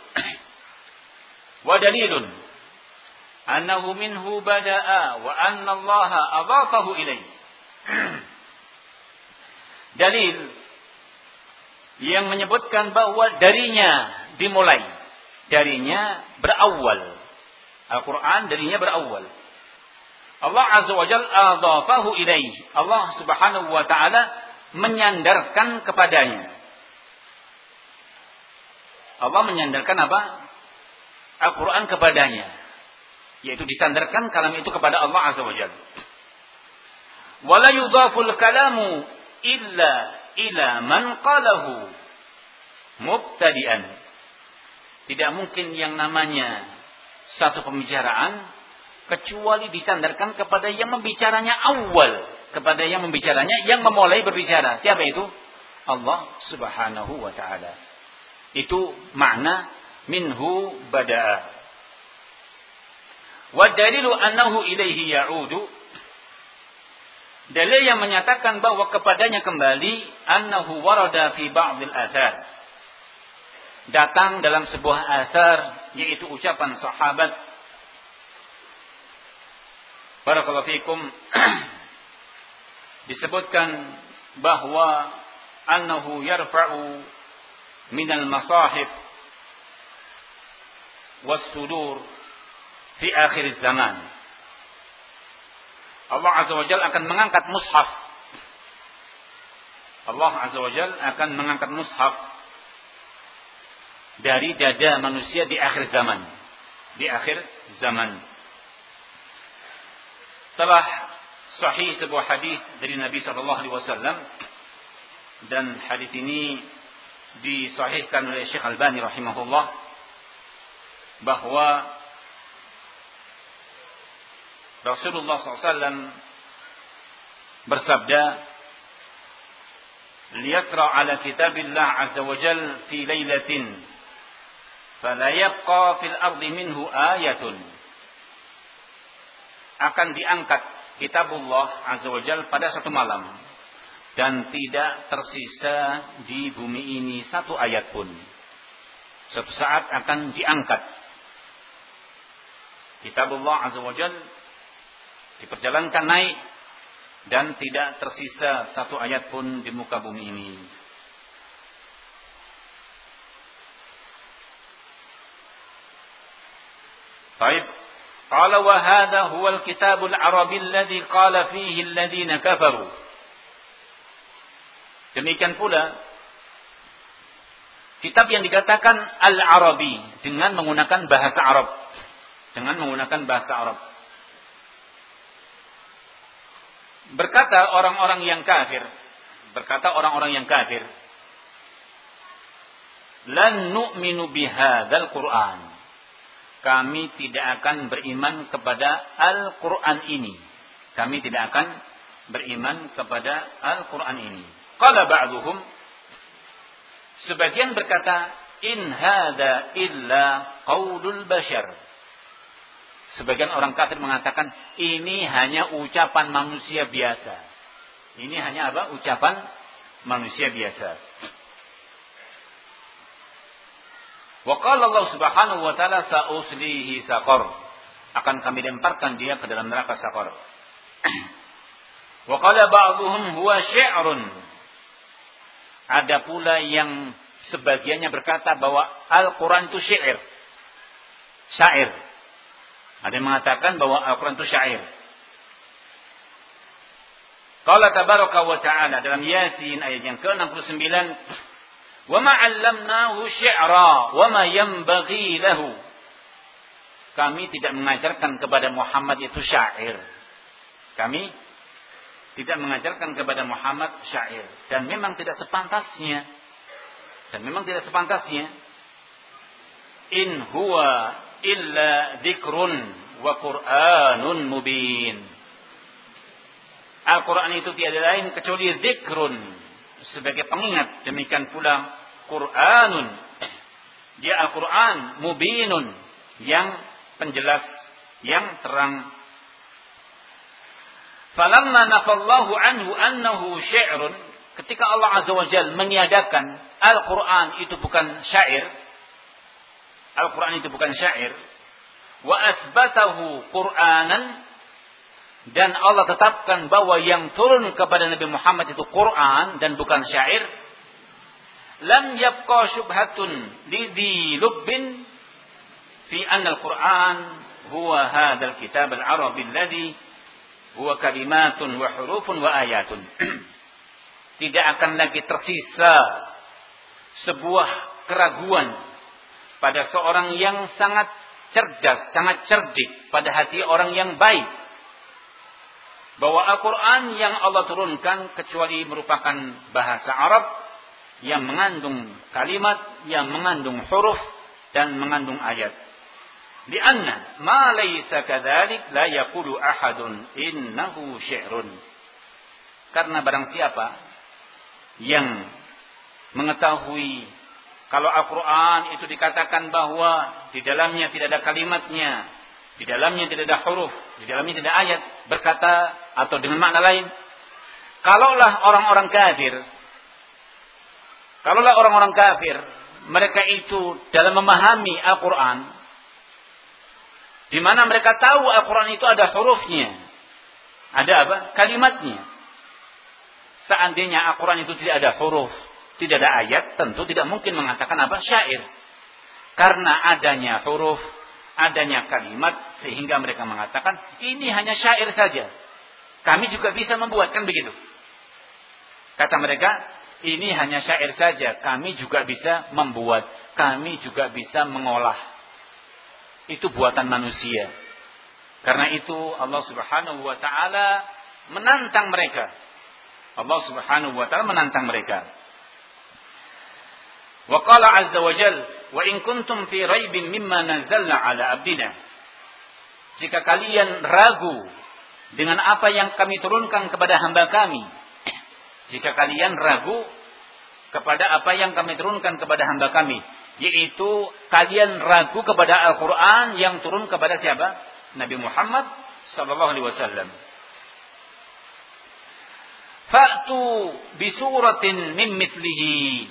wa dalilun annahu minhu bada'a wa anna Allah adhafahu ilaih. Dalil yang menyebutkan bahwa darinya dimulai, darinya berawal. Al-Quran darinya berawal. Allah Azza wa Jal adhafahu ilaih. Allah Subhanahu wa taala menyandarkan kepadanya. Allah menyandarkan apa? Al-Quran kepadanya. Yaitu disandarkan kalam itu kepada Allah Azza wa Jalla. Wala yudhaful kalamu illa ila man qalahu mubtadi'an. Tidak mungkin yang namanya satu pembicaraan kecuali disandarkan kepada yang membicaranya awal, kepada yang membicaranya yang memulai berbicara. Siapa itu? Allah Subhanahu wa taala. Itu makna minhu bada'a. Wa dalilu annahu ilaihi ya'udu. Dalil yang menyatakan bahwa kepadanya kembali annahu warada fi ba'dil athar. Datang dalam sebuah athar yaitu ucapan sahabat Barakallahu fikum disebutkan bahwa annahu yarfa'u minal masahib was-sudur fi akhir zaman. Allah Azza wa Jalla akan mengangkat mushaf. Allah Azza wa Jalla akan mengangkat mushaf dari dada manusia di akhir zaman. Di akhir zaman. Telah sahih sebuah hadis dari Nabi wasallam dan hadis ini disahihkan oleh Syekh Albani rahimahullah bahwa Rasulullah SAW bersabda liyasra ala kitabillah azza wa jal fi laylatin fala yabqa fil ardi minhu ayatun. Akan diangkat kitabullah azza wa jal pada satu malam dan tidak tersisa di bumi ini satu ayat pun suatu saat akan diangkat kitabullah azza wa jal diperjalankan naik dan tidak tersisa satu ayat pun di muka bumi ini. Baik. Qala wa hadha huwa al-kitab al-arabi alladhi qala fihi alladhina kafaru. Demikian pula kitab yang dikatakan al-arabi dengan menggunakan bahasa Arab. Dengan menggunakan bahasa Arab. Berkata orang-orang yang kafir, berkata orang-orang yang kafir, "Lan nu'minu bihadzal Qur'an." Kami tidak akan beriman kepada Al-Qur'an ini. Kami tidak akan beriman kepada Al-Qur'an ini. Qala ba'duhum Sebagian berkata, "In hada illa qaulul bashar." Sebagian orang kafir mengatakan ini hanya ucapan manusia biasa. Ini hanya apa? Ucapan manusia biasa. Wa qala Allah Subhanahu wa taala sa'uslihi saqar. Akan kami lemparkan dia ke dalam neraka saqar. Wa qala ba'dhum huwa syi'run. Ada pula yang sebagiannya berkata bahwa Al-Qur'an itu syair. Syair. Ada yang mengatakan bahwa Al-Quran itu syair. Qala tabaraka wa ta'ala dalam Yasin ayat yang ke-69, "Wa ma 'allamnahu syi'ra wa ma yanbaghi lahu." Kami tidak mengajarkan kepada Muhammad itu syair. Kami tidak mengajarkan kepada Muhammad syair dan memang tidak sepantasnya dan memang tidak sepantasnya in huwa illa dzikrun wa Qur'anun mubin. Al-Quran itu tiada lain kecuali zikrun sebagai pengingat. Demikian pula Quranun. Dia Al-Quran mubinun yang penjelas, yang terang. Falamma nafallahu anhu annahu syi'run. Ketika Allah Azza wa Jal meniadakan Al-Quran itu bukan syair, Al-Quran itu bukan syair. Wa asbatahu Qur'anan. Dan Allah tetapkan bahwa yang turun kepada Nabi Muhammad itu Quran dan bukan syair. Lam yabqa syubhatun di lubbin fi anna al-Quran huwa hadzal kitab al-arabi alladhi huwa kalimatun wa hurufun wa ayatun. Tidak akan lagi tersisa sebuah keraguan pada seorang yang sangat cerdas, sangat cerdik pada hati orang yang baik. Bahwa Al-Quran yang Allah turunkan kecuali merupakan bahasa Arab yang mengandung kalimat, yang mengandung huruf dan mengandung ayat. Lianna ma laysa kadzalik la yaqulu ahadun innahu syi'run. Karena barang siapa yang mengetahui kalau Al-Quran itu dikatakan bahwa di dalamnya tidak ada kalimatnya, di dalamnya tidak ada huruf, di dalamnya tidak ada ayat, berkata atau dengan makna lain. Kalaulah orang-orang kafir, kalaulah orang-orang kafir, mereka itu dalam memahami Al-Quran, di mana mereka tahu Al-Quran itu ada hurufnya, ada apa? Kalimatnya. Seandainya Al-Quran itu tidak ada huruf, tidak ada ayat, tentu tidak mungkin mengatakan apa? Syair. Karena adanya huruf, adanya kalimat, sehingga mereka mengatakan, ini hanya syair saja. Kami juga bisa membuat, kan begitu. Kata mereka, ini hanya syair saja, kami juga bisa membuat, kami juga bisa mengolah. Itu buatan manusia. Karena itu Allah Subhanahu wa taala menantang mereka Allah Subhanahu wa taala menantang mereka. Wa qala azza wa jal, "Wa in kuntum fi raibin mimma nazzalna ala abdina." Jika kalian ragu dengan apa yang kami turunkan kepada hamba kami, jika kalian ragu kepada apa yang kami turunkan kepada hamba kami, yaitu kalian ragu kepada Al-Qur'an yang turun kepada siapa? Nabi Muhammad sallallahu alaihi wasallam. Fa'tu bisuratin min mitlihi.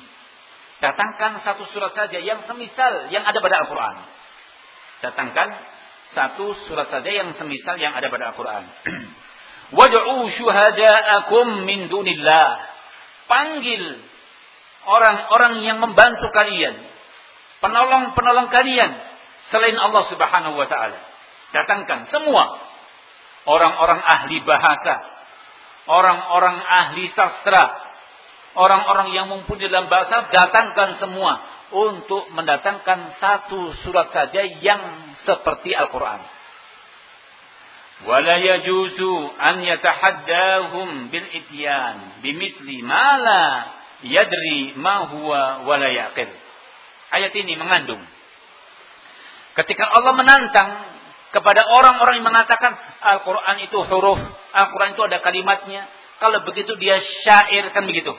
Datangkan satu surat saja yang semisal yang ada pada Al-Quran. Datangkan satu surat saja yang semisal yang ada pada Al-Quran. Wad'u syuhada'akum min dunillah. Panggil orang-orang yang membantu kalian. Penolong-penolong kalian. Selain Allah subhanahu wa ta'ala. Datangkan semua. Orang-orang ahli bahasa orang-orang ahli sastra, orang-orang yang mumpuni dalam bahasa, datangkan semua untuk mendatangkan satu surat saja yang seperti Al-Quran. Wala yajuzu an yatahaddahum bil ityan bimithli ma la yadri ma huwa wala yaqil. Ayat ini mengandung ketika Allah menantang kepada orang-orang yang mengatakan Al-Quran itu huruf, Al-Quran itu ada kalimatnya. Kalau begitu dia syair kan begitu.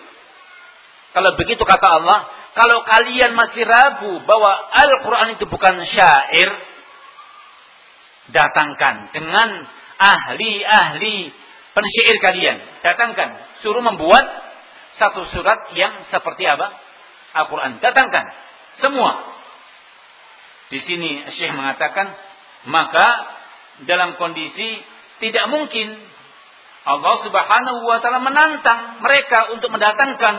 Kalau begitu kata Allah, kalau kalian masih ragu bahwa Al-Quran itu bukan syair, datangkan dengan ahli-ahli pensyair kalian. Datangkan, suruh membuat satu surat yang seperti apa? Al-Quran. Datangkan, semua. Di sini Syekh mengatakan maka dalam kondisi tidak mungkin Allah Subhanahu wa taala menantang mereka untuk mendatangkan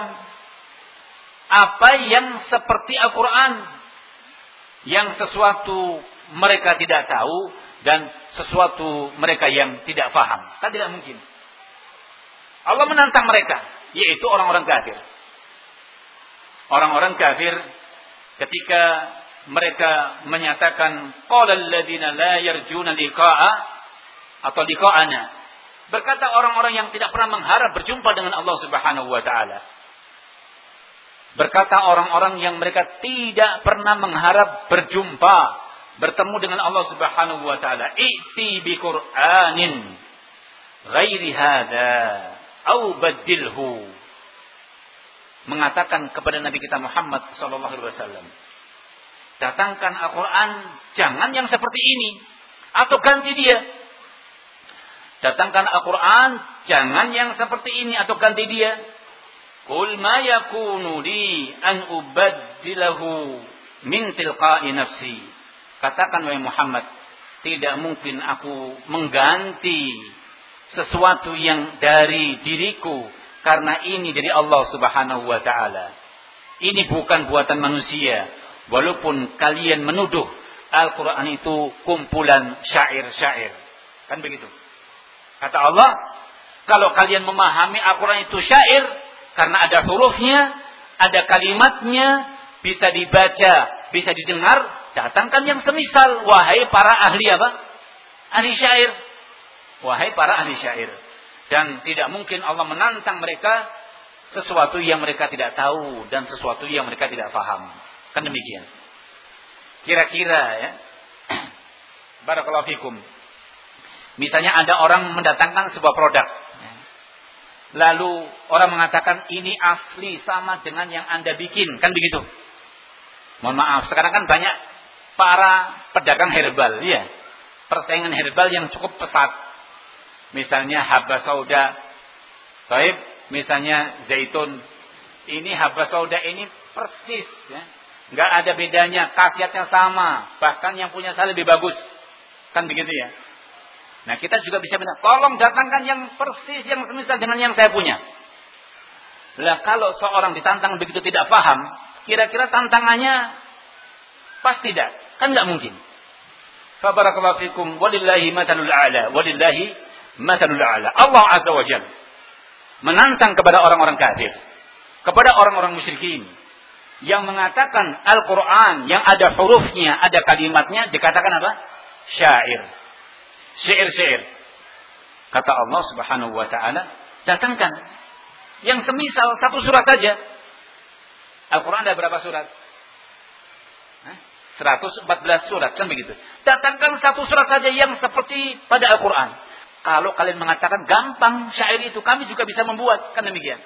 apa yang seperti Al-Qur'an yang sesuatu mereka tidak tahu dan sesuatu mereka yang tidak paham. Kan tidak mungkin. Allah menantang mereka, yaitu orang-orang kafir. Orang-orang kafir ketika mereka menyatakan qala alladziina la yarjuna liqa'a atau liqa'ana. Berkata orang-orang yang tidak pernah mengharap berjumpa dengan Allah Subhanahu wa taala. Berkata orang-orang yang mereka tidak pernah mengharap berjumpa, bertemu dengan Allah Subhanahu wa taala. I'ti bi Qur'anin ghairi hadza au badilhu. Mengatakan kepada Nabi kita Muhammad sallallahu alaihi wasallam, Datangkan Al-Quran, jangan yang seperti ini. Atau ganti dia. Datangkan Al-Quran, jangan yang seperti ini atau ganti dia. Qul ma yakunu li an ubaddilahu min tilqa'i. Katakan wahai Muhammad, tidak mungkin aku mengganti sesuatu yang dari diriku karena ini dari Allah Subhanahu wa taala. Ini bukan buatan manusia, Walaupun kalian menuduh Al-Quran itu kumpulan syair-syair. Kan begitu. Kata Allah, kalau kalian memahami Al-Quran itu syair, karena ada hurufnya, ada kalimatnya, bisa dibaca bisa didengar, datangkan yang semisal. Wahai para ahli apa? Ahli syair. Wahai para ahli syair. Dan tidak mungkin Allah menantang mereka sesuatu yang mereka tidak tahu dan sesuatu yang mereka tidak paham. Kan demikian. Kira-kira ya. Barakallahu fikum. Misalnya ada orang mendatangkan sebuah produk. Lalu orang mengatakan ini asli sama dengan yang Anda bikin. Kan begitu. Mohon maaf, sekarang kan banyak para pedagang herbal. ya Persaingan herbal yang cukup pesat. Misalnya haba sauda. Baik, misalnya zaitun. Ini haba sauda ini persis. Ya. Nggak ada bedanya, khasiatnya sama. Bahkan yang punya saya lebih bagus. Kan begitu ya. Nah kita juga bisa bilang, tolong datangkan yang persis yang semisal dengan yang saya punya. Lah kalau seorang ditantang begitu tidak paham, kira-kira tantangannya pas tidak? Kan nggak mungkin. Fabarakallahu fikum walillahi matalul a'la walillahi matalul a'la. Allah azza wa jalla menantang kepada orang-orang kafir, kepada orang-orang musyrikin yang mengatakan Al-Qur'an yang ada hurufnya, ada kalimatnya dikatakan apa? Syair. Syair-syair. Kata Allah Subhanahu wa taala, datangkan yang semisal satu surat saja. Al-Qur'an ada berapa surat? 114 surat kan begitu. Datangkan satu surat saja yang seperti pada Al-Qur'an. Kalau kalian mengatakan gampang syair itu kami juga bisa membuat kan demikian.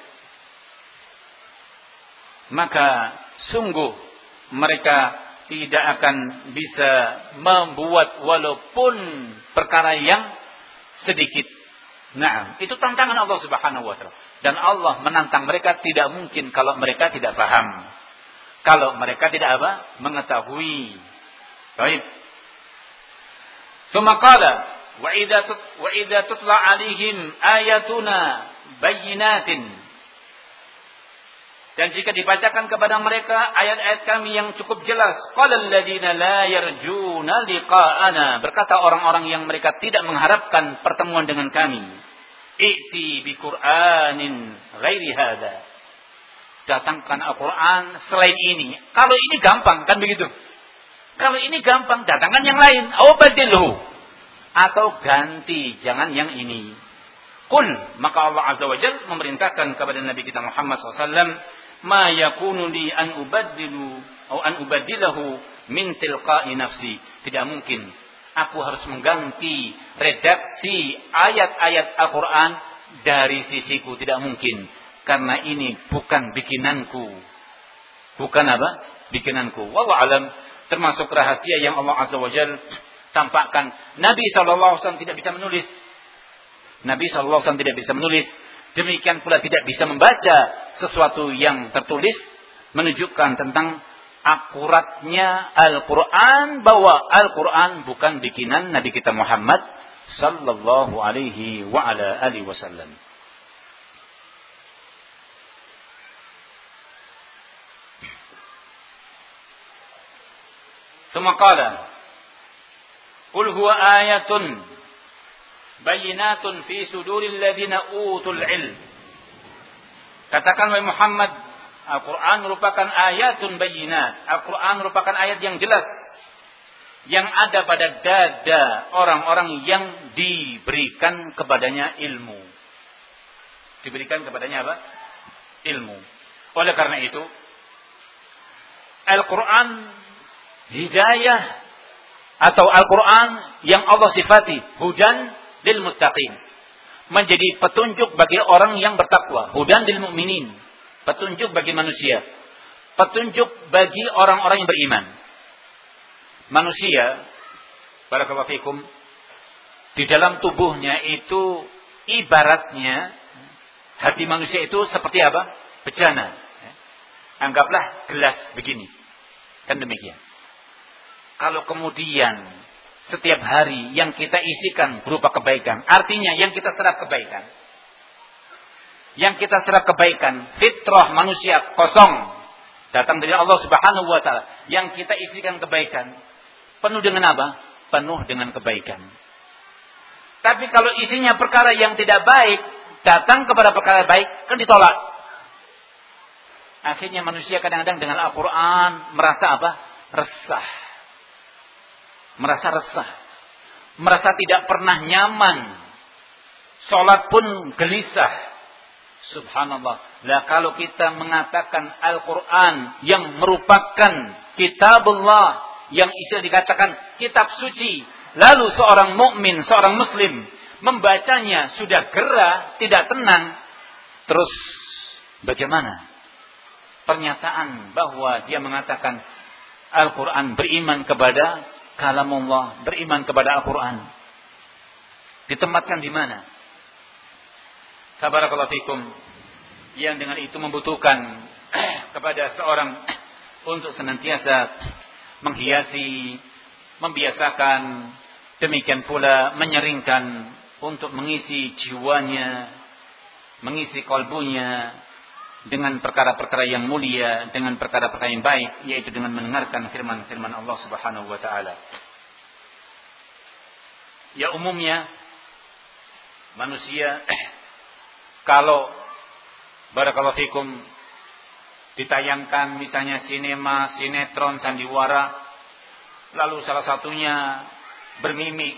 Maka sungguh mereka tidak akan bisa membuat walaupun perkara yang sedikit. Nah, itu tantangan Allah Subhanahu wa taala. Dan Allah menantang mereka tidak mungkin kalau mereka tidak paham. Kalau mereka tidak apa? Mengetahui. Baik. Thumma qala wa idza wa idza tutla dan jika dibacakan kepada mereka ayat-ayat kami yang cukup jelas, la berkata orang-orang yang mereka tidak mengharapkan pertemuan dengan kami, i'ti bi Qur'anin. Datangkan Al-Qur'an selain ini. Kalau ini gampang kan begitu. Kalau ini gampang, datangkan yang lain. Awbadilhu. Atau ganti, jangan yang ini. Kul, maka Allah Azza wa Jal memerintahkan kepada Nabi kita Muhammad SAW, ma yakunu li an ubaddilu atau an ubaddilahu min tilqa'i nafsi. Tidak mungkin aku harus mengganti redaksi ayat-ayat Al-Qur'an dari sisiku tidak mungkin karena ini bukan bikinanku. Bukan apa? Bikinanku. Wallahu alam termasuk rahasia yang Allah Azza wa Jalla tampakkan. Nabi SAW tidak bisa menulis. Nabi SAW tidak bisa menulis Demikian pula tidak bisa membaca sesuatu yang tertulis menunjukkan tentang akuratnya Al-Quran bahwa Al-Quran bukan bikinan Nabi kita Muhammad sallallahu alaihi wa ala alihi wasallam. ثم قال Qul huwa ayatun bayinatun fi suduril ladzina utul ilm. Katakan wahai Muhammad, Al-Qur'an merupakan ayatun bayinat. Al-Qur'an merupakan ayat yang jelas yang ada pada dada orang-orang yang diberikan kepadanya ilmu. Diberikan kepadanya apa? Ilmu. Oleh karena itu, Al-Quran hidayah atau Al-Quran yang Allah sifati hudan lil muttaqin. Menjadi petunjuk bagi orang yang bertakwa. Hudan lil mu'minin. Petunjuk bagi manusia. Petunjuk bagi orang-orang yang beriman. Manusia, barakallahu fikum, di dalam tubuhnya itu ibaratnya hati manusia itu seperti apa? Bejana. Anggaplah gelas begini. Kan demikian. Kalau kemudian setiap hari yang kita isikan berupa kebaikan. Artinya yang kita serap kebaikan. Yang kita serap kebaikan, fitrah manusia kosong datang dari Allah Subhanahu wa taala. Yang kita isikan kebaikan penuh dengan apa? Penuh dengan kebaikan. Tapi kalau isinya perkara yang tidak baik, datang kepada perkara baik kan ditolak. Akhirnya manusia kadang-kadang dengan Al-Qur'an merasa apa? resah. Merasa resah. Merasa tidak pernah nyaman. Salat pun gelisah. Subhanallah. Lah kalau kita mengatakan Al-Quran yang merupakan kitabullah yang istilah dikatakan kitab suci. Lalu seorang mukmin, seorang muslim membacanya sudah gerah, tidak tenang. Terus bagaimana? Pernyataan bahwa dia mengatakan Al-Quran beriman kepada kalamullah, beriman kepada Al-Quran. Ditempatkan di mana? Tabarakallahu fikum. Yang dengan itu membutuhkan kepada seorang untuk senantiasa menghiasi, membiasakan, demikian pula menyeringkan untuk mengisi jiwanya, mengisi kolbunya dengan perkara-perkara yang mulia, dengan perkara-perkara yang baik, yaitu dengan mendengarkan firman-firman Allah Subhanahu wa taala. Ya umumnya manusia kalau barakallahu fikum ditayangkan misalnya sinema, sinetron, sandiwara lalu salah satunya bermimik,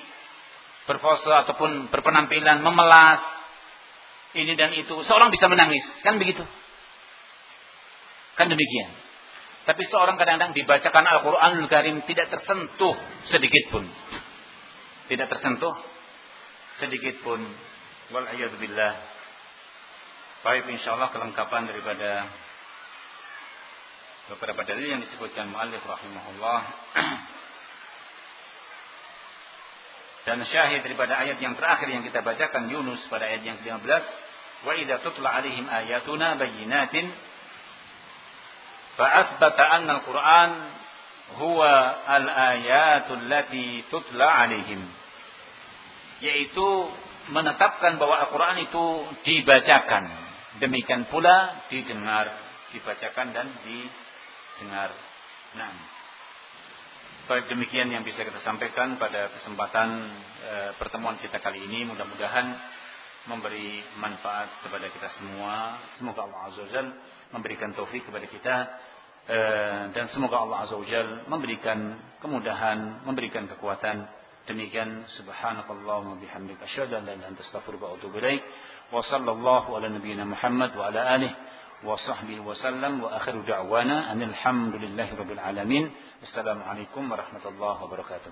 berpose ataupun berpenampilan memelas ini dan itu, seorang bisa menangis, kan begitu? Kan demikian. Tapi seorang kadang-kadang dibacakan Al-Quranul Karim tidak tersentuh sedikit pun. Tidak tersentuh sedikit pun. Wal'ayyadzubillah. Baik insyaallah kelengkapan daripada beberapa dalil yang disebutkan muallif rahimahullah dan syahid daripada ayat yang terakhir yang kita bacakan Yunus pada ayat yang ke-15 wa idza tutla alaihim ayatuna bayyinatin asbata anna al-Qur'an huwa al-ayatul lati tutla alaihim yaitu menetapkan bahwa Al-Qur'an itu dibacakan Demikian pula didengar, dibacakan dan didengar. Nah, baik demikian yang bisa kita sampaikan pada kesempatan e, pertemuan kita kali ini. Mudah-mudahan memberi manfaat kepada kita semua. Semoga Allah Azza memberikan taufik kepada kita eh, dan semoga Allah Azza wa memberikan kemudahan, memberikan kekuatan. Demikian subhanakallahumma bihamdika asyhadu an la ilaha illa anta astaghfiruka. Wa sallallahu ala nabiyyina Muhammad wa ala alihi wa sahbihi wa sallam wa akhiru da'wana anil hamdulillahi rabbil alamin. Assalamualaikum warahmatullahi wabarakatuh.